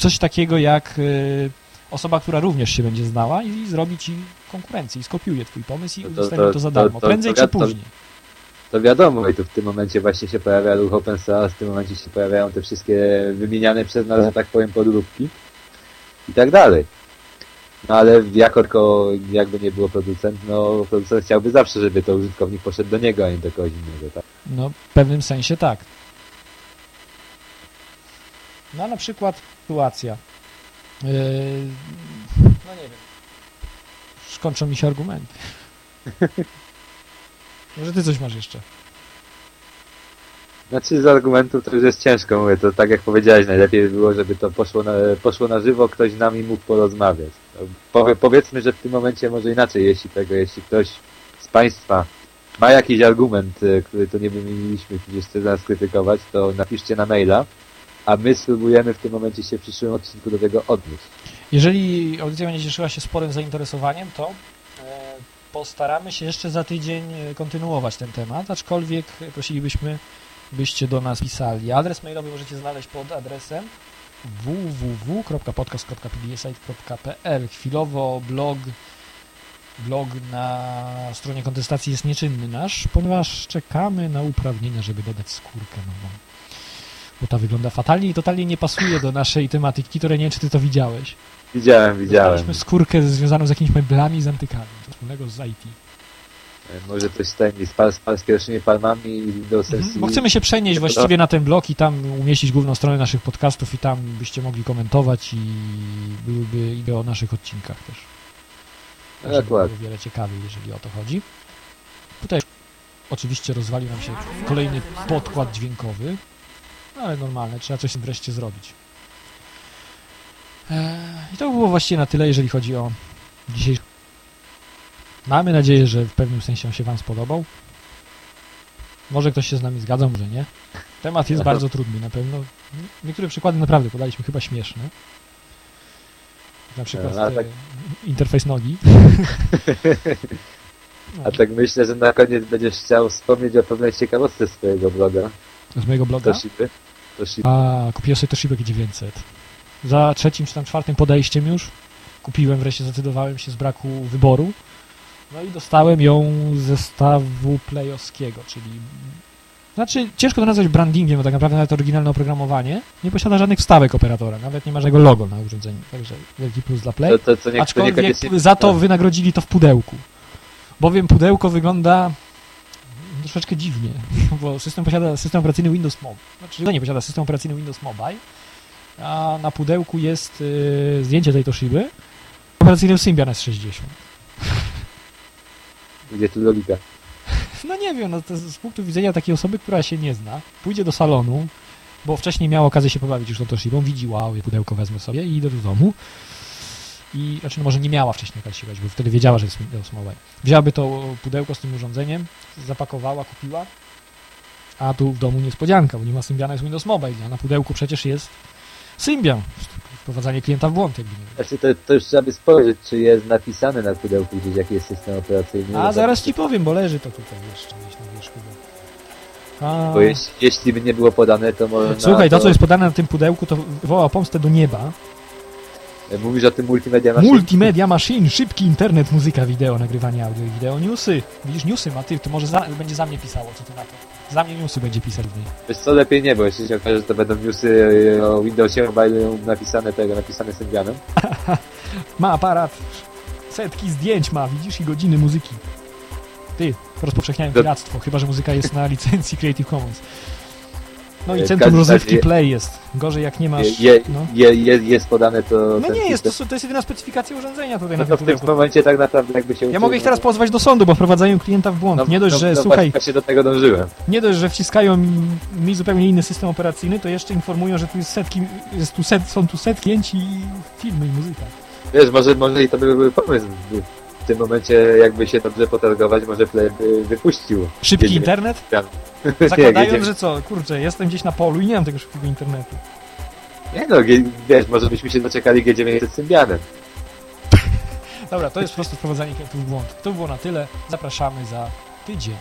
[SPEAKER 1] coś takiego jak e, osoba, która również się będzie znała i zrobi ci konkurencję i skopiuje twój pomysł i
[SPEAKER 2] No to-
[SPEAKER 1] to,
[SPEAKER 2] to-
[SPEAKER 1] za darmo,
[SPEAKER 2] to-
[SPEAKER 1] prędzej czy później.
[SPEAKER 2] To wiadomo, i tu w tym momencie właśnie się pojawia ruch open source, w tym momencie się pojawiają te wszystkie wymieniane przez nas, że tak powiem, podróbki i tak dalej. No ale jako tylko jakby nie było producent, no producent chciałby zawsze, żeby to użytkownik poszedł do niego, a nie do kogoś innego, tak?
[SPEAKER 1] No, w pewnym sensie tak. No, na przykład sytuacja. Yy, no nie wiem. Już kończą mi się argumenty. Może ty coś masz jeszcze?
[SPEAKER 2] Znaczy z argumentów to już jest ciężko, mówię, to tak jak powiedziałeś, najlepiej by było, żeby to poszło na, poszło na żywo, ktoś z nami mógł porozmawiać. No, Powie, powiedzmy, że w tym momencie może inaczej, jeśli tego, jeśli ktoś z Państwa ma jakiś argument, e, który to nie wymieniliśmy, gdzieś chce nas krytykować, to napiszcie na maila, a my spróbujemy w tym momencie się w przyszłym odcinku do tego odnieść.
[SPEAKER 1] Jeżeli audycja będzie cieszyła się sporym zainteresowaniem, to e, postaramy się jeszcze za tydzień e, kontynuować ten temat, aczkolwiek prosilibyśmy, byście do nas pisali. Adres mailowy możecie znaleźć pod adresem www.podcast.pdsite.pl Chwilowo blog blog na stronie kontestacji jest nieczynny nasz, ponieważ czekamy na uprawnienia, żeby dodać skórkę nową. Bo ta wygląda fatalnie i totalnie nie pasuje do naszej tematyki, które nie wiem, czy ty to widziałeś.
[SPEAKER 2] Widziałem, widziałem.
[SPEAKER 1] Dostaliśmy skórkę związaną z jakimiś meblami z antykami, wspólnego z IT.
[SPEAKER 2] E, Może coś z tymi, z, par, z, pierwszymi palmami i do sesji.
[SPEAKER 1] Mhm, Bo chcemy się przenieść właściwie na ten blog i tam umieścić główną stronę naszych podcastów i tam byście mogli komentować i byłyby i o naszych odcinkach też. Także
[SPEAKER 2] Dokładnie.
[SPEAKER 1] byłoby wiele ciekawiej, jeżeli o to chodzi. Tutaj oczywiście rozwalił nam się kolejny podkład dźwiękowy. No, ale normalne, trzeba coś wreszcie zrobić. Eee, I to było właściwie na tyle, jeżeli chodzi o dzisiejszy... Mamy nadzieję, że w pewnym sensie on się Wam spodobał. Może ktoś się z nami zgadza, może nie. Temat jest bardzo trudny na pewno. Niektóre przykłady naprawdę podaliśmy chyba śmieszne. Na przykład e,
[SPEAKER 2] tak-
[SPEAKER 1] interfejs nogi. No,
[SPEAKER 2] A tak myślę, że na koniec będziesz chciał wspomnieć o pewnej ciekawostce swojego bloga.
[SPEAKER 1] z mojego bloga.
[SPEAKER 2] Toshiby.
[SPEAKER 1] A, kupiłem sobie Toshiba G900. Za trzecim czy tam czwartym podejściem już kupiłem, wreszcie zdecydowałem się z braku wyboru. No i dostałem ją z zestawu playowskiego, czyli... Znaczy, ciężko to nazwać brandingiem, bo tak naprawdę nawet oryginalne oprogramowanie nie posiada żadnych wstawek operatora, nawet nie ma żadnego logo na urządzeniu, także wielki plus dla Play.
[SPEAKER 2] To, to, co nie, to
[SPEAKER 1] Aczkolwiek
[SPEAKER 2] niekoniecznie...
[SPEAKER 1] za to wynagrodzili to w pudełku. Bowiem pudełko wygląda troszeczkę dziwnie, bo system posiada system operacyjny Windows Mobile. Znaczy, no nie posiada system operacyjny Windows Mobile, a na pudełku jest y, zdjęcie tej Toshiby operacyjnym Symbian S60.
[SPEAKER 2] Gdzie tu logika?
[SPEAKER 1] No nie wiem, no to z punktu widzenia takiej osoby, która się nie zna, pójdzie do salonu, bo wcześniej miała okazję się pobawić już tą Toshibą, widzi, wow, pudełko wezmę sobie i idę do domu. I, znaczy, no może nie miała wcześniej bawić, bo wtedy wiedziała, że jest Mobile. Wzięłaby to pudełko z tym urządzeniem, zapakowała, kupiła, a tu w domu niespodzianka, bo nie ma Symbiana, jest Windows Mobile, a na pudełku przecież jest Symbian. Wprowadzanie klienta w błąd, jakby nie wiem.
[SPEAKER 2] Znaczy, to, to już trzeba by spojrzeć, czy jest napisane na pudełku gdzieś, jaki jest system operacyjny.
[SPEAKER 1] A zaraz ci powiem, bo leży to tutaj jeszcze gdzieś na wierzchu. A...
[SPEAKER 2] Bo jeśli, jeśli by nie było podane, to może...
[SPEAKER 1] Słuchaj, to co jest podane na tym pudełku, to woła pomstę do nieba.
[SPEAKER 2] Mówisz o tym multimedia machine?
[SPEAKER 1] Multimedia machine, szybki internet, muzyka, wideo, nagrywanie audio i wideo, newsy. Widzisz, newsy ma ty, to może za, będzie za mnie pisało, co ty na to? Za mnie newsy będzie pisać w niej.
[SPEAKER 2] Wiesz co, lepiej nie, bo jeśli się okaże, że to będą newsy e, o Windowsie Mobile napisane tego, napisane Symbianem.
[SPEAKER 1] Ma aparat, setki zdjęć ma, widzisz, i godziny muzyki. Ty, rozpowszechniałem piractwo, chyba, że muzyka jest na licencji Creative Commons. No i
[SPEAKER 2] E,
[SPEAKER 1] centrum rozrywki Play jest. Gorzej jak nie masz...
[SPEAKER 2] Je,
[SPEAKER 1] No,
[SPEAKER 2] je, je, jest podane to...
[SPEAKER 1] no nie jest, to, to jest jedyna specyfikacja urządzenia tutaj
[SPEAKER 2] No
[SPEAKER 1] na
[SPEAKER 2] to w tym momencie tak naprawdę jakby się...
[SPEAKER 1] Ja mogę ich teraz pozwać do sądu, bo wprowadzają klienta w błąd.
[SPEAKER 2] no,
[SPEAKER 1] nie dość,
[SPEAKER 2] no,
[SPEAKER 1] że
[SPEAKER 2] no,
[SPEAKER 1] słuchaj,
[SPEAKER 2] właśnie do tego dążyłem.
[SPEAKER 1] nie dość, że wciskają mi, zupełnie inny system operacyjny, to jeszcze informują, że tu jest setki, jest tu set, są tu setki zdjęć i filmy i muzyka.
[SPEAKER 2] Wiesz, może, może i to by był pomysł. W tym momencie jakby się dobrze potargować, może Play by wypuścił.
[SPEAKER 1] Szybki internet?
[SPEAKER 2] Nie,
[SPEAKER 1] Zakładając, że co, kurczę, jestem gdzieś na polu i nie mam tego szybkiego internetu.
[SPEAKER 2] Nie no, wiesz, może byśmy się doczekali G900 z Symbianem.
[SPEAKER 1] Dobra, to jest po prostu wprowadzanie klientów w błąd. To było na tyle. Zapraszamy za tydzień.